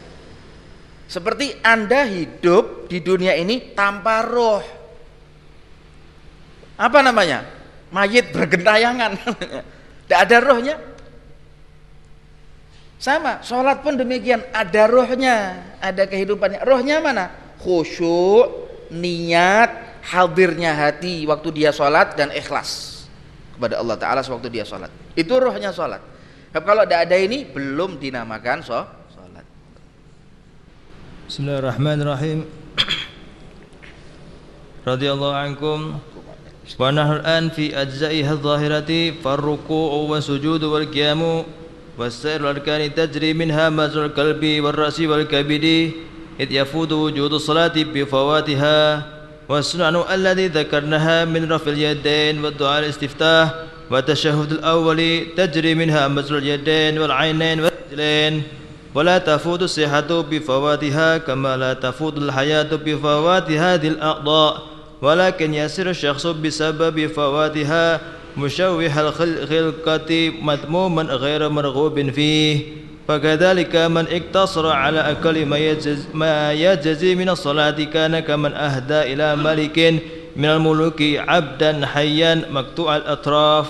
Seperti Anda hidup di dunia ini tanpa roh. Apa namanya? Mayit bergentayangan. <laughs> Tidak ada rohnya. Sama, sholat pun demikian. Ada rohnya, ada kehidupannya. Rohnya mana? Khusyuk, niat, hadirnya hati waktu dia sholat dan ikhlas kepada Allah Ta'ala sewaktu dia sholat. Itu rohnya sholat. kalau tidak ada ini belum dinamakan so sholat. Bismillahirrahmanirrahim. Radhiyallahu ankum. Wa nahnu al-an fi ajza'iha adh-dhahirati farruku'u wa sujudu wal qiyamu والسائر الأركان تجري منها مجرى القلب والرأس والكبد إذ يفوت وجود الصلاة بفواتها والسنن الذي ذكرناها من رفع اليدين والدعاء الاستفتاح والتشهد الأول تجري منها مجرى اليدين والعينين والرجلين ولا تفوت الصحة بفواتها كما لا تفوت الحياة بفوات هذه الأعضاء. ولكن يسير الشخص بسبب فواتها مشوه الخلقة مذموما غير مرغوب فيه. فكذلك من اقتصر على أكل ما يجزي, ما يجزي من الصلاة كان كمن أهدى إلى ملك من الملوك عبدا حيا مقطوع الأطراف.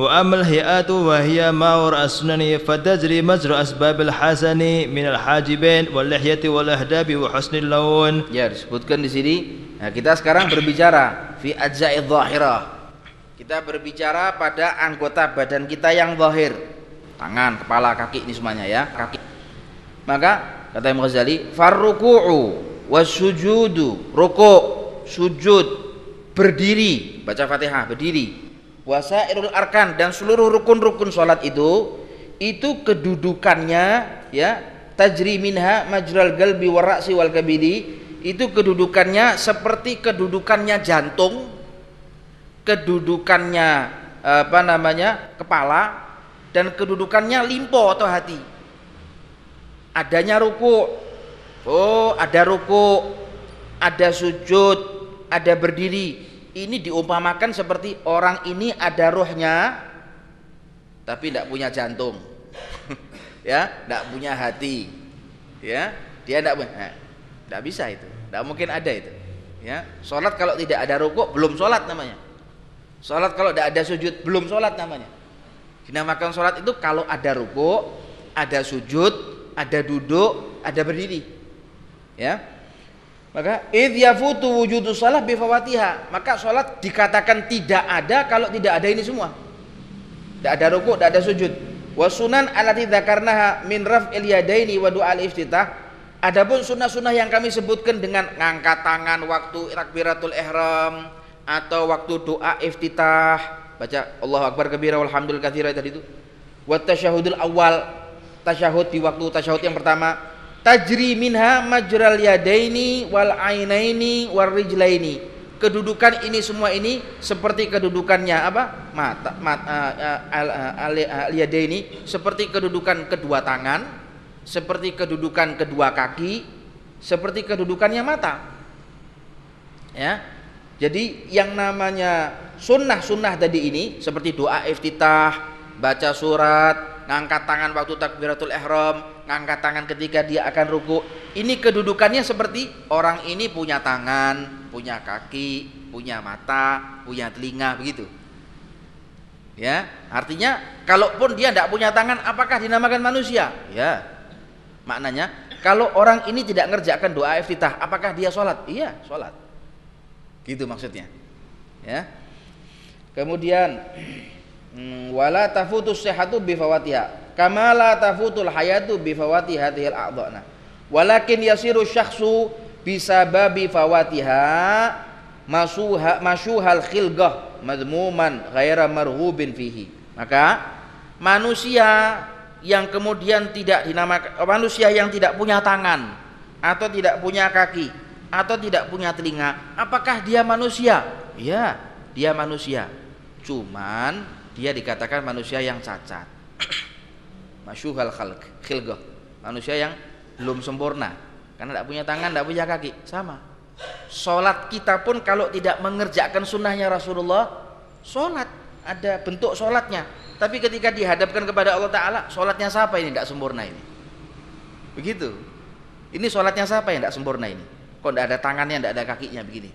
وأما amal وهي ما hiya ma'ur فتجري مجرى أسباب asbabil من الحاجبين واللحية والأهداب وحسن اللون ya disebutkan di sini. Nah kita sekarang berbicara fi ajza'i dhahirah kita berbicara pada anggota badan kita yang zahir. Tangan kepala kaki ini semuanya ya kaki. Maka kata Imam Ghazali farruku'u wasujudu ruku sujud berdiri. Baca Fatihah berdiri. Wasairul arkan dan seluruh rukun-rukun salat itu itu kedudukannya ya tajri minha majral galbi warasi wal kabidi itu kedudukannya seperti kedudukannya jantung kedudukannya apa namanya kepala dan kedudukannya limpo atau hati. Adanya ruku oh ada ruku ada sujud ada berdiri ini diumpamakan seperti orang ini ada rohnya tapi tidak punya jantung <laughs> ya tidak punya hati ya dia tidak tidak bisa itu tidak mungkin ada itu ya sholat kalau tidak ada rukuk belum sholat namanya Sholat kalau tidak ada sujud belum sholat namanya. Dinamakan sholat itu kalau ada ruku, ada sujud, ada duduk, ada berdiri. Ya. Maka id yafutu wujudu salah bifawatiha. Maka sholat dikatakan tidak ada kalau tidak ada ini semua. Tidak ada ruku, tidak ada sujud. Wasunan alati dzakarnaha min raf'il yadaini wa du'al iftitah. Adapun sunnah-sunnah yang kami sebutkan dengan ngangkat tangan waktu takbiratul ihram, atau waktu doa iftitah baca Allahu Akbar kabira walhamdulillah katsira tadi itu wa tasyahudul awal tasyahud di waktu tasyahud yang pertama tajri minha majral yadaini wal ainaini war rijlaini. Kedudukan ini semua ini seperti kedudukannya apa? Mata mata uh, al, al, al yadaini. Seperti kedudukan kedua tangan seperti kedudukan kedua kaki seperti kedudukannya mata. Ya. Jadi yang namanya sunnah-sunnah tadi ini seperti doa iftitah, baca surat, ngangkat tangan waktu takbiratul ihram, ngangkat tangan ketika dia akan ruku. Ini kedudukannya seperti orang ini punya tangan, punya kaki, punya mata, punya telinga begitu. Ya, artinya kalaupun dia tidak punya tangan, apakah dinamakan manusia? Ya, maknanya kalau orang ini tidak ngerjakan doa iftitah, apakah dia sholat? Iya, sholat. Gitu maksudnya. Ya. Kemudian hmm, wala tafutus sihhatu bi fawatiha kama la tafutul hayatu bi fawati hadhil a'dhana. Walakin yasiru syakhsu bisababi fawatiha masuha masyuhal khilgah madmuman ghaira marhubin fihi. Maka manusia yang kemudian tidak dinamakan manusia yang tidak punya tangan atau tidak punya kaki atau tidak punya telinga, apakah dia manusia? Ya, dia manusia. Cuman dia dikatakan manusia yang cacat. <coughs> Masyuhal khalq, khilgah. Manusia yang belum sempurna. Karena tidak punya tangan, tidak punya kaki. Sama. Sholat kita pun kalau tidak mengerjakan sunnahnya Rasulullah, sholat ada bentuk sholatnya. Tapi ketika dihadapkan kepada Allah Ta'ala, sholatnya siapa ini tidak sempurna ini? Begitu. Ini sholatnya siapa yang tidak sempurna ini? kok tidak ada tangannya tidak ada kakinya begini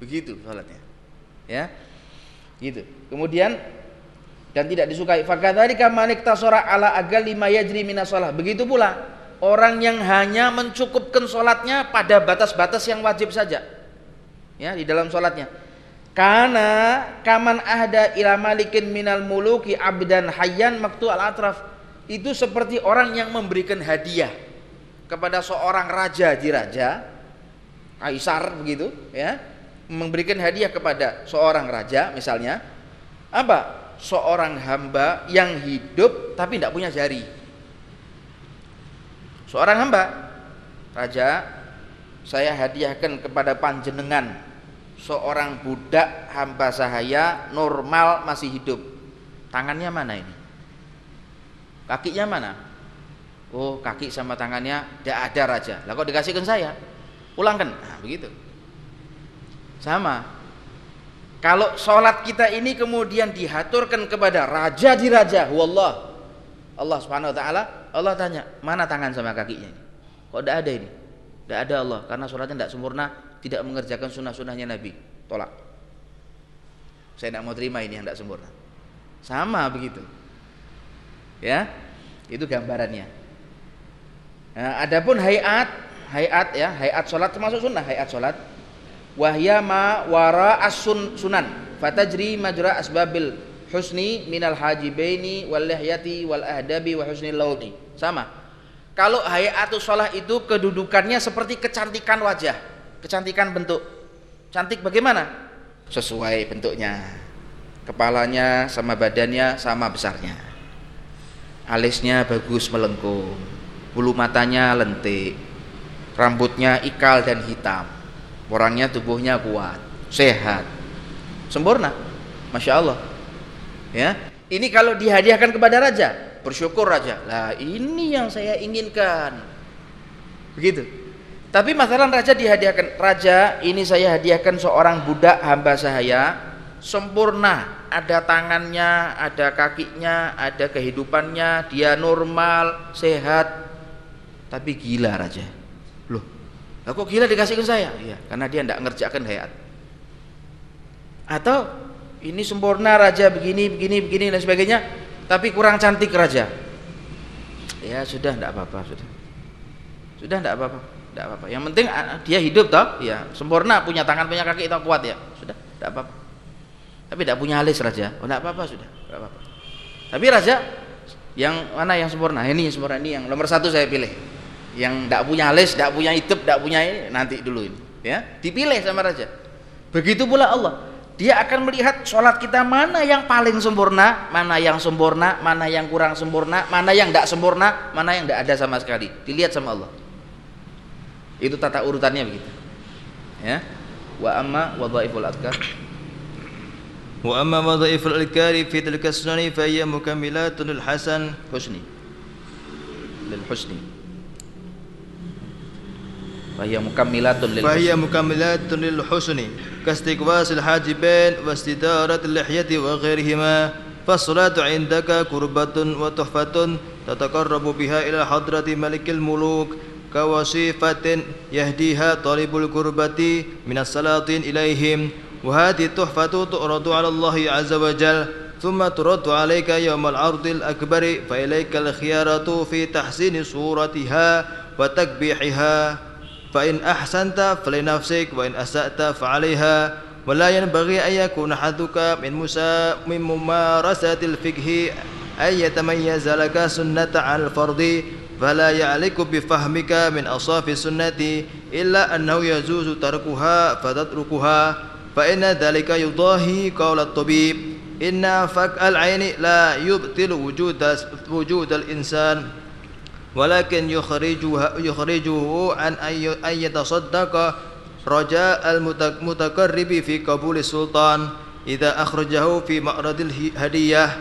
begitu sholatnya ya gitu kemudian dan tidak disukai. Fakadzalika manik tasora ala agal lima yajri minasalah begitu pula orang yang hanya mencukupkan sholatnya pada batas-batas yang wajib saja. Ya di dalam sholatnya. Karena kaman ahda ila malikin minal muluki abdan hayyan maktu al atraf. Itu seperti orang yang memberikan hadiah kepada seorang raja di raja kaisar begitu ya. Memberikan hadiah kepada seorang raja misalnya. Apa seorang hamba yang hidup tapi tidak punya jari. Seorang hamba raja saya hadiahkan kepada panjenengan. Seorang budak hamba sahaya normal masih hidup. Tangannya mana ini? Kakinya mana? Oh kaki sama tangannya tidak ada raja. Lah kok dikasihkan saya? Ulangkan nah, begitu. Sama kalau sholat kita ini kemudian dihaturkan kepada raja di raja wallah Allah subhanahu wa ta'ala Allah tanya mana tangan sama kakinya ini? Kok tidak ada ini? Tidak ada Allah karena sholatnya tidak sempurna tidak mengerjakan sunnah-sunnahnya Nabi. Tolak. Saya tidak mau terima ini yang tidak sempurna. Sama begitu. Ya itu gambarannya. Nah, adapun hayat hayat ya hayat sholat termasuk sunnah hayat sholat wahya ma wara asun sunan. Fatajri majra asbabil husni minal hajibaini wal lihyati wal ahdabi wa husnil launi. Sama. Kalau hayatul sholat itu kedudukannya seperti kecantikan wajah kecantikan bentuk. Cantik bagaimana? Sesuai bentuknya. Kepalanya sama badannya sama besarnya. Alisnya bagus melengkung. Bulu matanya lentik. Rambutnya ikal dan hitam orangnya tubuhnya kuat sehat sempurna. Masya Allah. Ya. Ini kalau dihadiahkan kepada raja bersyukur raja. Lah ini yang saya inginkan. Begitu. Tapi masalah raja dihadiahkan, raja ini saya hadiahkan seorang budak hamba saya sempurna, ada tangannya, ada kakinya, ada kehidupannya, dia normal, sehat. Tapi gila raja. Loh, kok gila dikasihkan saya? Iya, karena dia tidak ngerjakan hayat. Atau ini sempurna raja begini, begini, begini dan sebagainya, tapi kurang cantik raja. Ya sudah, tidak apa-apa sudah. Sudah tidak apa-apa tidak apa-apa yang penting dia hidup toh ya sempurna punya tangan punya kaki itu kuat ya sudah tidak apa-apa tapi tidak punya alis raja oh tidak apa-apa sudah tidak apa-apa tapi raja yang mana yang sempurna ini yang sempurna ini yang nomor satu saya pilih yang tidak punya alis tidak punya hidup tidak punya ini nanti dulu ini ya dipilih sama raja begitu pula Allah dia akan melihat sholat kita mana yang paling sempurna, mana yang sempurna, mana yang kurang sempurna, mana yang tidak sempurna, mana yang tidak ada sama sekali. Dilihat sama Allah. Itu tata urutannya begitu. Ya. Wa amma wadhaiful adkar. Wa amma wadhaiful adkar fi tilka sunani fa hiya mukammilatun lil hasan husni. Lil husni. Lil Fa hiya mukammilatun lil husni. كاستقواس الحاجبين واستدارة اللحية وغيرهما. فالصلاة عندك كربة وتحفة تتقرب بها إلى حضرة ملك الملوك. كوصيفة يهديها طالب القربة من السلاطين إليهم. وهذه التحفة تعرض على الله عز وجل. ثم ترد عليك يوم العرض الأكبر فإليك الخيارة في تحسين صورتها وتكبيحها فإن أحسنت فلنفسك وإن أسأت فعليها. ولا ينبغي أن يكون حظك من, من ممارسة الفقه أن يتميز لك سنة على الفرض. فلا يعلق بفهمك من أصاف السنة إلا أنه يجوز تركها فتتركها. فإن ذلك يضاهي قول الطبيب. إن فك العين لا يبطل وجود وجود الإنسان. ولكن يخرجه يخرجه عن أن يتصدق رجاء المتقرب في قبول السلطان. إذا أخرجه في معرض الهدية.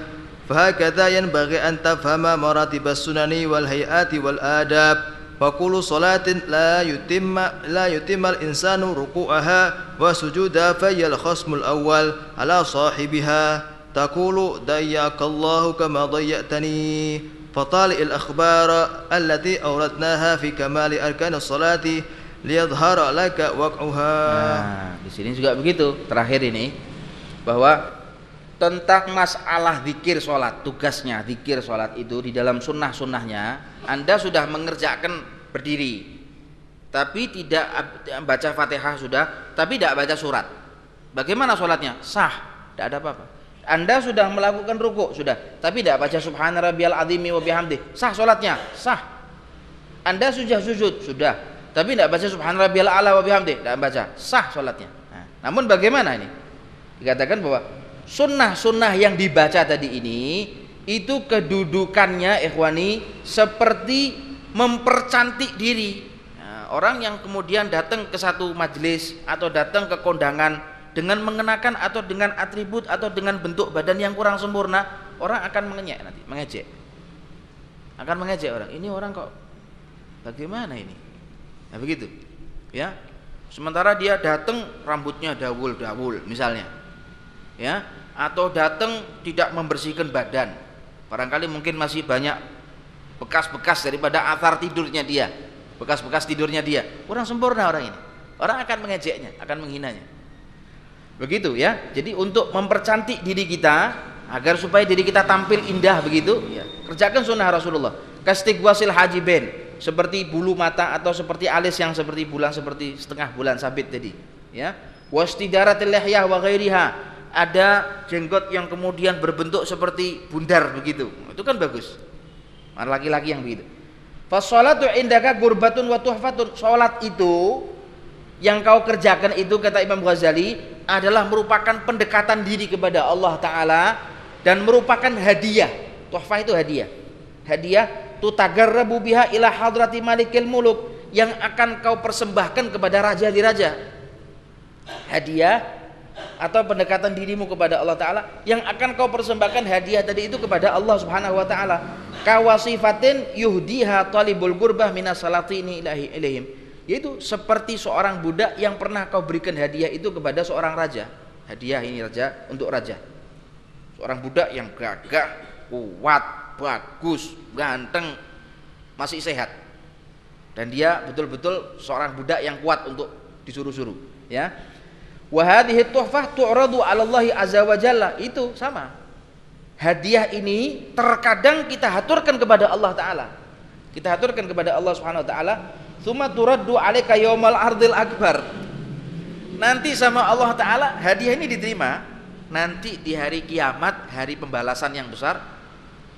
فهكذا ينبغي أن تفهم مراتب السنن والهيئات والآداب. وكل صلاة لا يتم لا يتم الإنسان ركوعها وسجودها فهي الخصم الأول على صاحبها. تقول ضيعك الله كما ضيعتني فطالع الأخبار التي أوردناها في كمال أركان الصلاة ليظهر لك وقعها. Nah, di sini juga begitu. Terakhir ini bahwa tentang masalah zikir sholat tugasnya zikir sholat itu di dalam sunnah sunnahnya anda sudah mengerjakan berdiri tapi tidak baca fatihah sudah tapi tidak baca surat Bagaimana sholatnya? Sah, tidak ada apa-apa. Anda sudah melakukan ruku, sudah, tapi tidak baca subhana rabbiyal azimi wa bihamdi. Sah sholatnya, sah. Anda sudah sujud, sudah, tapi tidak baca subhana rabbiyal ala wa bihamdi, tidak baca. Sah sholatnya. Nah, namun bagaimana ini? Dikatakan bahwa sunnah-sunnah yang dibaca tadi ini itu kedudukannya ikhwani seperti mempercantik diri. Nah, orang yang kemudian datang ke satu majelis atau datang ke kondangan dengan mengenakan atau dengan atribut atau dengan bentuk badan yang kurang sempurna, orang akan mengejek nanti, mengejek. Akan mengejek orang. Ini orang kok bagaimana ini? Nah, begitu. Ya. Sementara dia datang rambutnya dawul-dawul misalnya. Ya, atau datang tidak membersihkan badan. Barangkali mungkin masih banyak bekas-bekas daripada athar tidurnya dia. Bekas-bekas tidurnya dia. Kurang sempurna orang ini. Orang akan mengejeknya, akan menghinanya. Begitu ya. Jadi untuk mempercantik diri kita agar supaya diri kita tampil indah begitu, ya. Kerjakan sunnah Rasulullah. Kastigwasil haji ben seperti bulu mata atau seperti alis yang seperti bulan seperti setengah bulan sabit tadi, ya. Wastidaratil lihyah wa ghairiha. Ada jenggot yang kemudian berbentuk seperti bundar begitu. Itu kan bagus. Laki-laki yang begitu. Fasolatu indaka gurbatun wa tuhfatun. Salat itu yang kau kerjakan itu kata Imam Ghazali adalah merupakan pendekatan diri kepada Allah Ta'ala dan merupakan hadiah. Tuhfah itu hadiah. Hadiah tutagarrabu biha ila hadrati malikil muluk yang akan kau persembahkan kepada raja di raja. Hadiah atau pendekatan dirimu kepada Allah Ta'ala yang akan kau persembahkan hadiah tadi itu kepada Allah Subhanahu Wa Ta'ala. Kawasifatin yuhdiha talibul gurbah minas ilahi ilahim yaitu seperti seorang budak yang pernah kau berikan hadiah itu kepada seorang raja. Hadiah ini raja untuk raja. Seorang budak yang gagah kuat bagus ganteng masih sehat. Dan dia betul-betul seorang budak yang kuat untuk disuruh-suruh ya. Wa hadhihi tuhfah tu'radu 'ala Allah azza wa jalla. Itu sama. Hadiah ini terkadang kita haturkan kepada Allah taala. Kita haturkan kepada Allah Subhanahu wa taala Tsumma turaddu 'alaika yaumal ardil akbar. Nanti sama Allah taala hadiah ini diterima nanti di hari kiamat, hari pembalasan yang besar.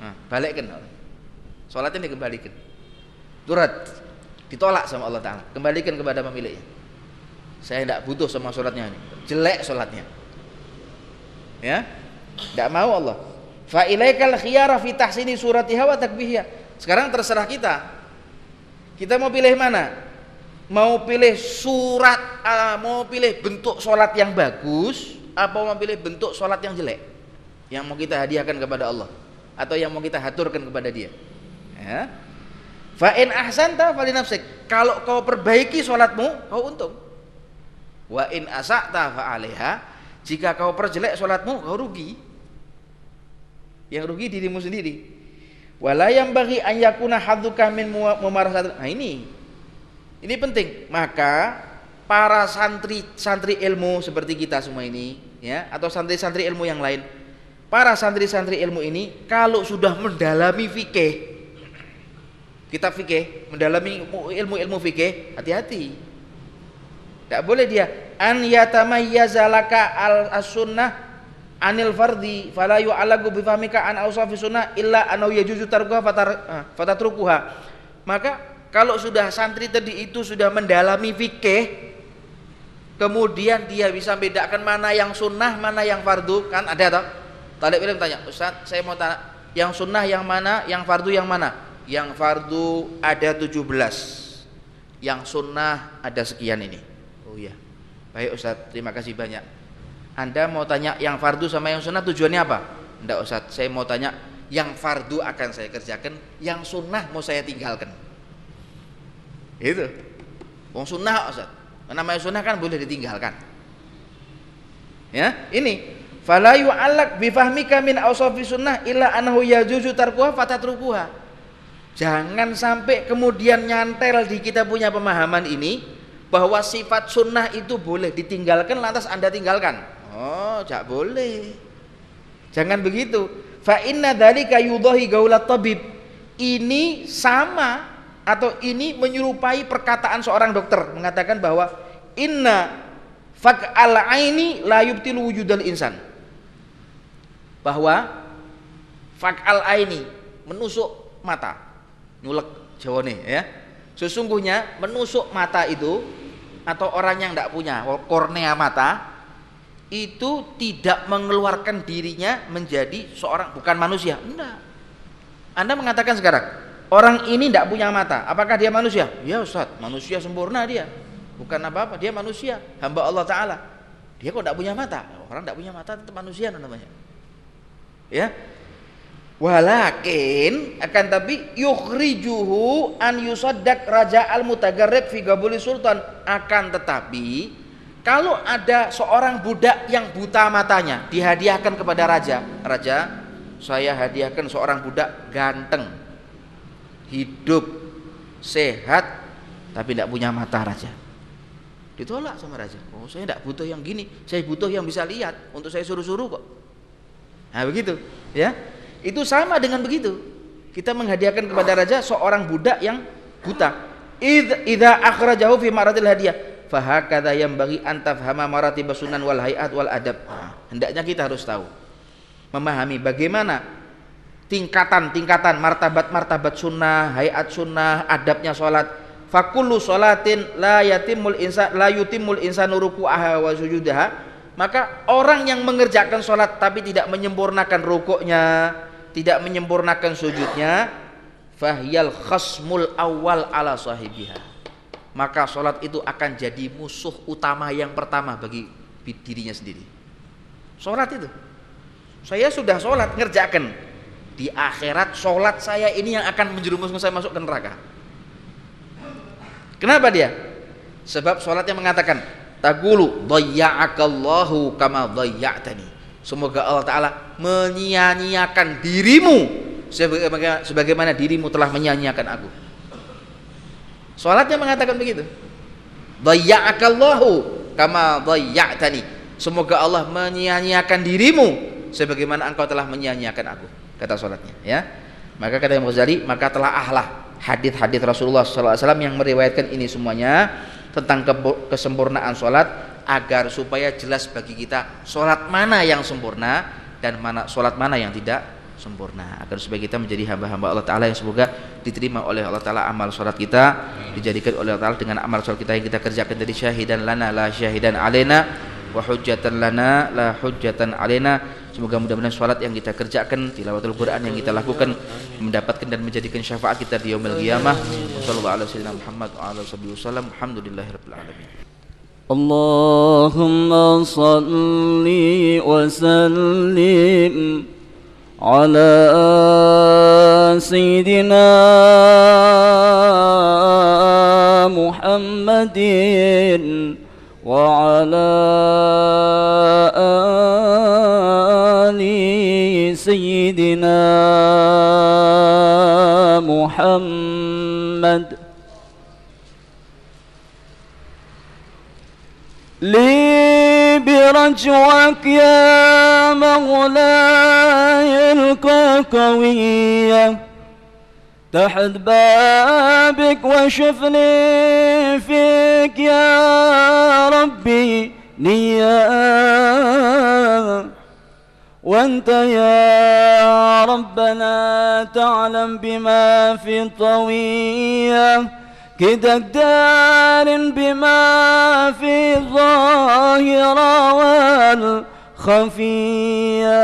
Nah, balikkan. Salatnya dikembalikan. Turad ditolak sama Allah taala, kembalikan kepada pemiliknya. Saya tidak butuh sama sholatnya ini. Jelek sholatnya. Ya, tidak mau Allah. Fa ilaikal khiyara fi tahsini suratiha wa takbihya. Sekarang terserah kita kita mau pilih mana? Mau pilih surat, uh, mau pilih bentuk sholat yang bagus, apa mau pilih bentuk sholat yang jelek? Yang mau kita hadiahkan kepada Allah atau yang mau kita haturkan kepada Dia? Ya. Fa in ahsanta fali nafsik. Kalau kau perbaiki sholatmu, kau untung. Wa in asakta fa alaiha. Jika kau perjelek sholatmu, kau rugi. Yang rugi dirimu sendiri wala yang bagi anyakuna hadzuka min mumarasat nah ini. Ini penting. Maka para santri santri ilmu seperti kita semua ini ya atau santri-santri ilmu yang lain para santri-santri ilmu ini kalau sudah mendalami fikih kita fikih mendalami ilmu-ilmu fikih hati-hati. Tidak boleh dia an yatamayyazalaka al-sunnah anil fardi fala yu'alagu bi fahmika an awsafi sunnah illa anau yajuzu tarkuha ah, fatatrukuha. Maka kalau sudah santri tadi itu sudah mendalami fikih kemudian dia bisa bedakan mana yang sunnah mana yang fardu kan ada atau talib ilmu tanya Ustaz saya mau tanya yang sunnah yang mana yang fardu yang mana? Yang fardu ada 17 yang sunnah ada sekian ini. Oh iya baik Ustaz terima kasih banyak anda mau tanya yang fardu sama yang sunnah tujuannya apa? Tidak usah. Saya mau tanya yang fardu akan saya kerjakan, yang sunnah mau saya tinggalkan. Itu. Wong sunnah Ustaz. Namanya sunnah kan boleh ditinggalkan. Ya, ini fala yu'allaq bi fahmika min awsafi sunnah illa annahu yajuzu tarkuha fatatrukuha. Jangan sampai kemudian nyantel di kita punya pemahaman ini bahwa sifat sunnah itu boleh ditinggalkan lantas Anda tinggalkan. Oh, tidak boleh. Jangan begitu. Fa inna dzalika yudahi gaulat tabib. Ini sama atau ini menyerupai perkataan seorang dokter mengatakan bahwa inna al aini la yubtilu wujudal insan. Bahwa al aini menusuk mata. Nyulek jawane ya. Sesungguhnya menusuk mata itu atau orang yang tidak punya kornea mata itu tidak mengeluarkan dirinya menjadi seorang bukan manusia. Enggak. Anda mengatakan sekarang, orang ini tidak punya mata, apakah dia manusia? Ya Ustaz, manusia sempurna dia. Bukan apa-apa, dia manusia, hamba Allah Ta'ala. Dia kok tidak punya mata? Orang tidak punya mata tetap manusia namanya. Ya, Walakin akan tapi yukhrijuhu an yusaddaq raja al mutagarrib fi gabuli sultan akan tetapi kalau ada seorang budak yang buta matanya dihadiahkan kepada raja. Raja saya hadiahkan seorang budak ganteng. Hidup sehat tapi tidak punya mata raja. Ditolak sama raja. Oh saya tidak butuh yang gini. Saya butuh yang bisa lihat. Untuk saya suruh-suruh kok. Nah begitu ya. Itu sama dengan begitu. Kita menghadiahkan kepada raja seorang budak yang buta. Idza akhrajahu fi maratil hadiah fahakadha yang bagi antaf hama marati basunan wal hayat wal adab. Nah, hendaknya kita harus tahu memahami bagaimana tingkatan-tingkatan martabat-martabat sunnah, hayat sunnah, adabnya sholat. Fakullu sholatin la yatimul insa la yutimul insanu ruku'aha wa sujudaha. Maka orang yang mengerjakan sholat tapi tidak menyempurnakan rukuknya, tidak menyempurnakan sujudnya fahyal khasmul awal ala sahibiha maka sholat itu akan jadi musuh utama yang pertama bagi dirinya sendiri. Sholat itu. Saya sudah sholat ngerjakan. Di akhirat sholat saya ini yang akan menjerumuskan saya masuk ke neraka. Kenapa dia? Sebab sholatnya mengatakan tagulu dayya'akallahu kama dayya'tani Semoga Allah Ta'ala menyia-nyiakan dirimu sebagaimana, sebagaimana dirimu telah menyia-nyiakan aku. Salatnya mengatakan begitu. Dayya'akallahu kama dayya'tani. Semoga Allah menyia-nyiakan dirimu sebagaimana engkau telah menyia-nyiakan aku. Kata salatnya, ya. Maka kata Imam Ghazali, maka telah ahlah hadis-hadis Rasulullah SAW yang meriwayatkan ini semuanya tentang kesempurnaan salat agar supaya jelas bagi kita sholat mana yang sempurna dan mana sholat mana yang tidak sempurna agar supaya kita menjadi hamba-hamba Allah Ta'ala yang semoga diterima oleh Allah Ta'ala amal sholat kita dijadikan oleh Allah Ta'ala dengan amal sholat kita yang kita kerjakan dari syahidan lana la syahidan alena wa hujjatan lana la hujjatan alena semoga mudah-mudahan sholat yang kita kerjakan tilawatul Quran yang kita lakukan mendapatkan dan menjadikan syafaat kita di yaumil qiyamah sallallahu alaihi wasallam Muhammad wa ala wasallam alhamdulillahirabbil alamin اللهم صل وسلم على سيدنا محمد وعلى آل سيدنا محمد. لي برجوك يا مولاي الكوكوية. تحت بابك وشفني فيك يا ربي نية. وأنت يا ربنا تعلم بما في الطوية. كدك دار بما في الظاهرة والخفية.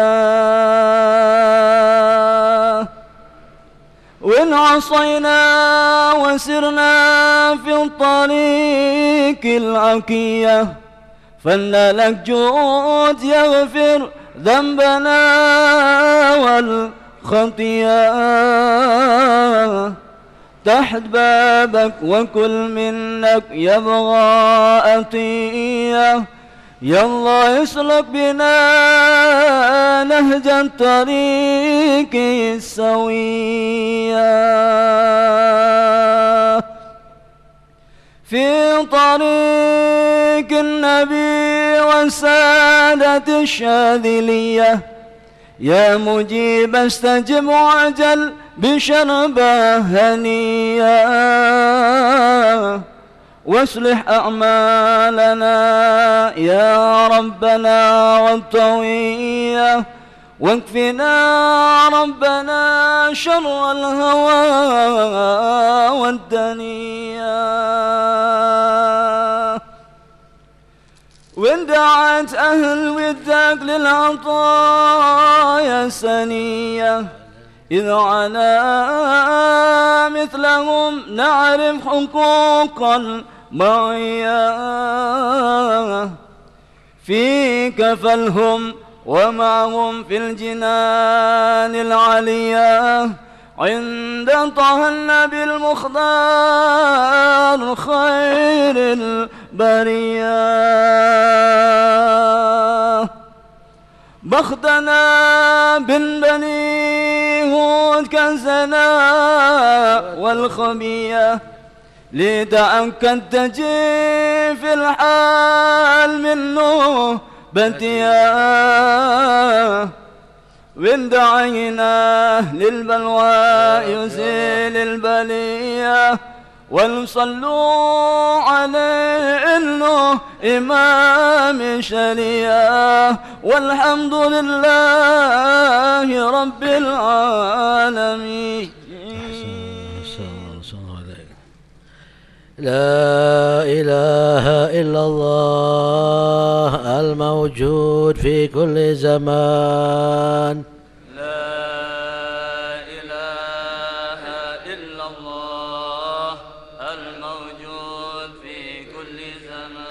وإن عصينا وسرنا في الطريق العكية فلنا لك جود يغفر ذنبنا والخطيئة تحت بابك وكل منك يبغى أطية يلا يسلك بنا نهج الطريق السوية في طريق النبي والسادة الشاذلية. يا مجيب استجب وعجل بشربة هنية واصلح أعمالنا يا ربنا والطوية واكفنا ربنا شر الهوى والدنيا. وإن دعت أهل ودك للعطايا سنية إذا عنا مثلهم نعرف حقوقا معية فيك فلهم ومعهم في الجنان العليا عند طه النبي المختار خير البريه بختنا بن بني هود كنزنا والخبية. لتأكد تجي في الحال منه بتيا وإن دعينا للبلوى يزيل البلية. ونصلوا عليه إنه إمام شريعة. والحمد لله رب العالمين. لا إله إلا الله الموجود في كل زمان. لا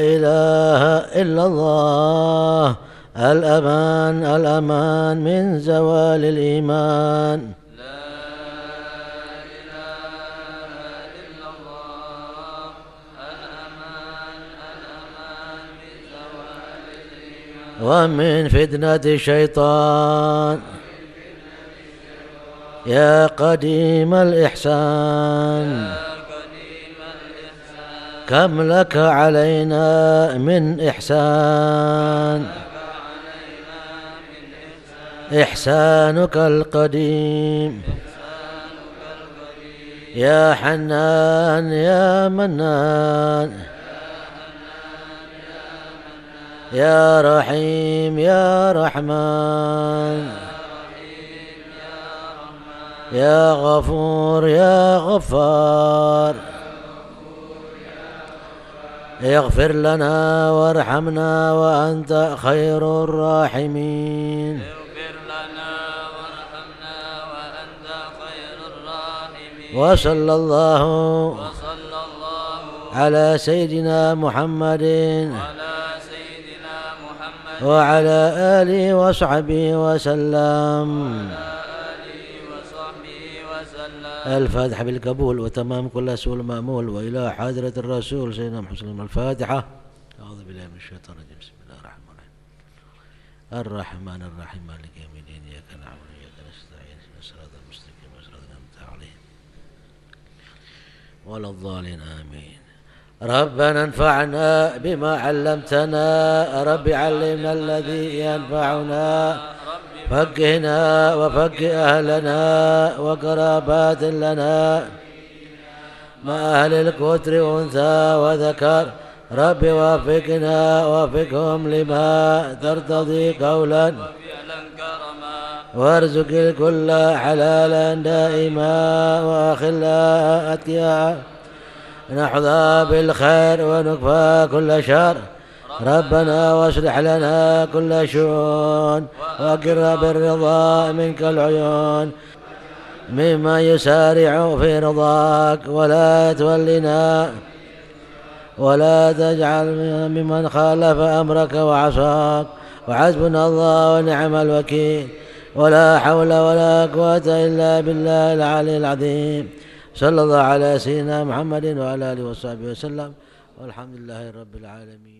إله إلا الله الأمان الأمان من زوال الإيمان لا إله إلا الله. الأمان الأمان من زوال الإيمان. ومن فتنة الشيطان. يا قديم الإحسان. كم لك علينا من إحسان؟ إحسانك القديم. يا حنان يا منان. يا رحيم يا رحمن. يا غفور يا غفار. اغفر لنا وارحمنا وأنت خير الراحمين. اغفر لنا وارحمنا وأنت خير الراحمين. وصلى الله وصلى الله على سيدنا محمد. على سيدنا محمد. وعلى آله وصحبه وسلم. الفاتحة بالقبول وتمام كل سؤال مأمول وإلى حضرة الرسول سيدنا محمد الفاتحة. أعوذ بالله من الشيطان الرجيم. بسم الله الرحمن الرحيم. الرحمن الرحيم. مالك يوم الدين. إياك نعبد وإياك نستعين. الصراط المستقيم صراط الأنعمت عليهم. ولا الضالين. آمين. ربنا انفعنا بما علمتنا. رب علمنا الذي ينفعنا. فقهنا وفقه أهلنا وقرابات لنا. مع أهل الكتر أنثى وذكر رب وفقنا وفقهم لما ترتضي قولا. وارزق الكل حلالا دائما وأخلا أتيا نحظى بالخير ونكفى كل شر. ربنا واصلح لنا كل شؤون وقر بالرضا منك العيون مما يسارع في رضاك ولا تولنا ولا تجعل ممن خالف أمرك وعصاك وحسبنا الله ونعم الوكيل ولا حول ولا قوة إلا بالله العلي العظيم صلى الله على سيدنا محمد وعلى آله وصحبه وسلم والحمد لله رب العالمين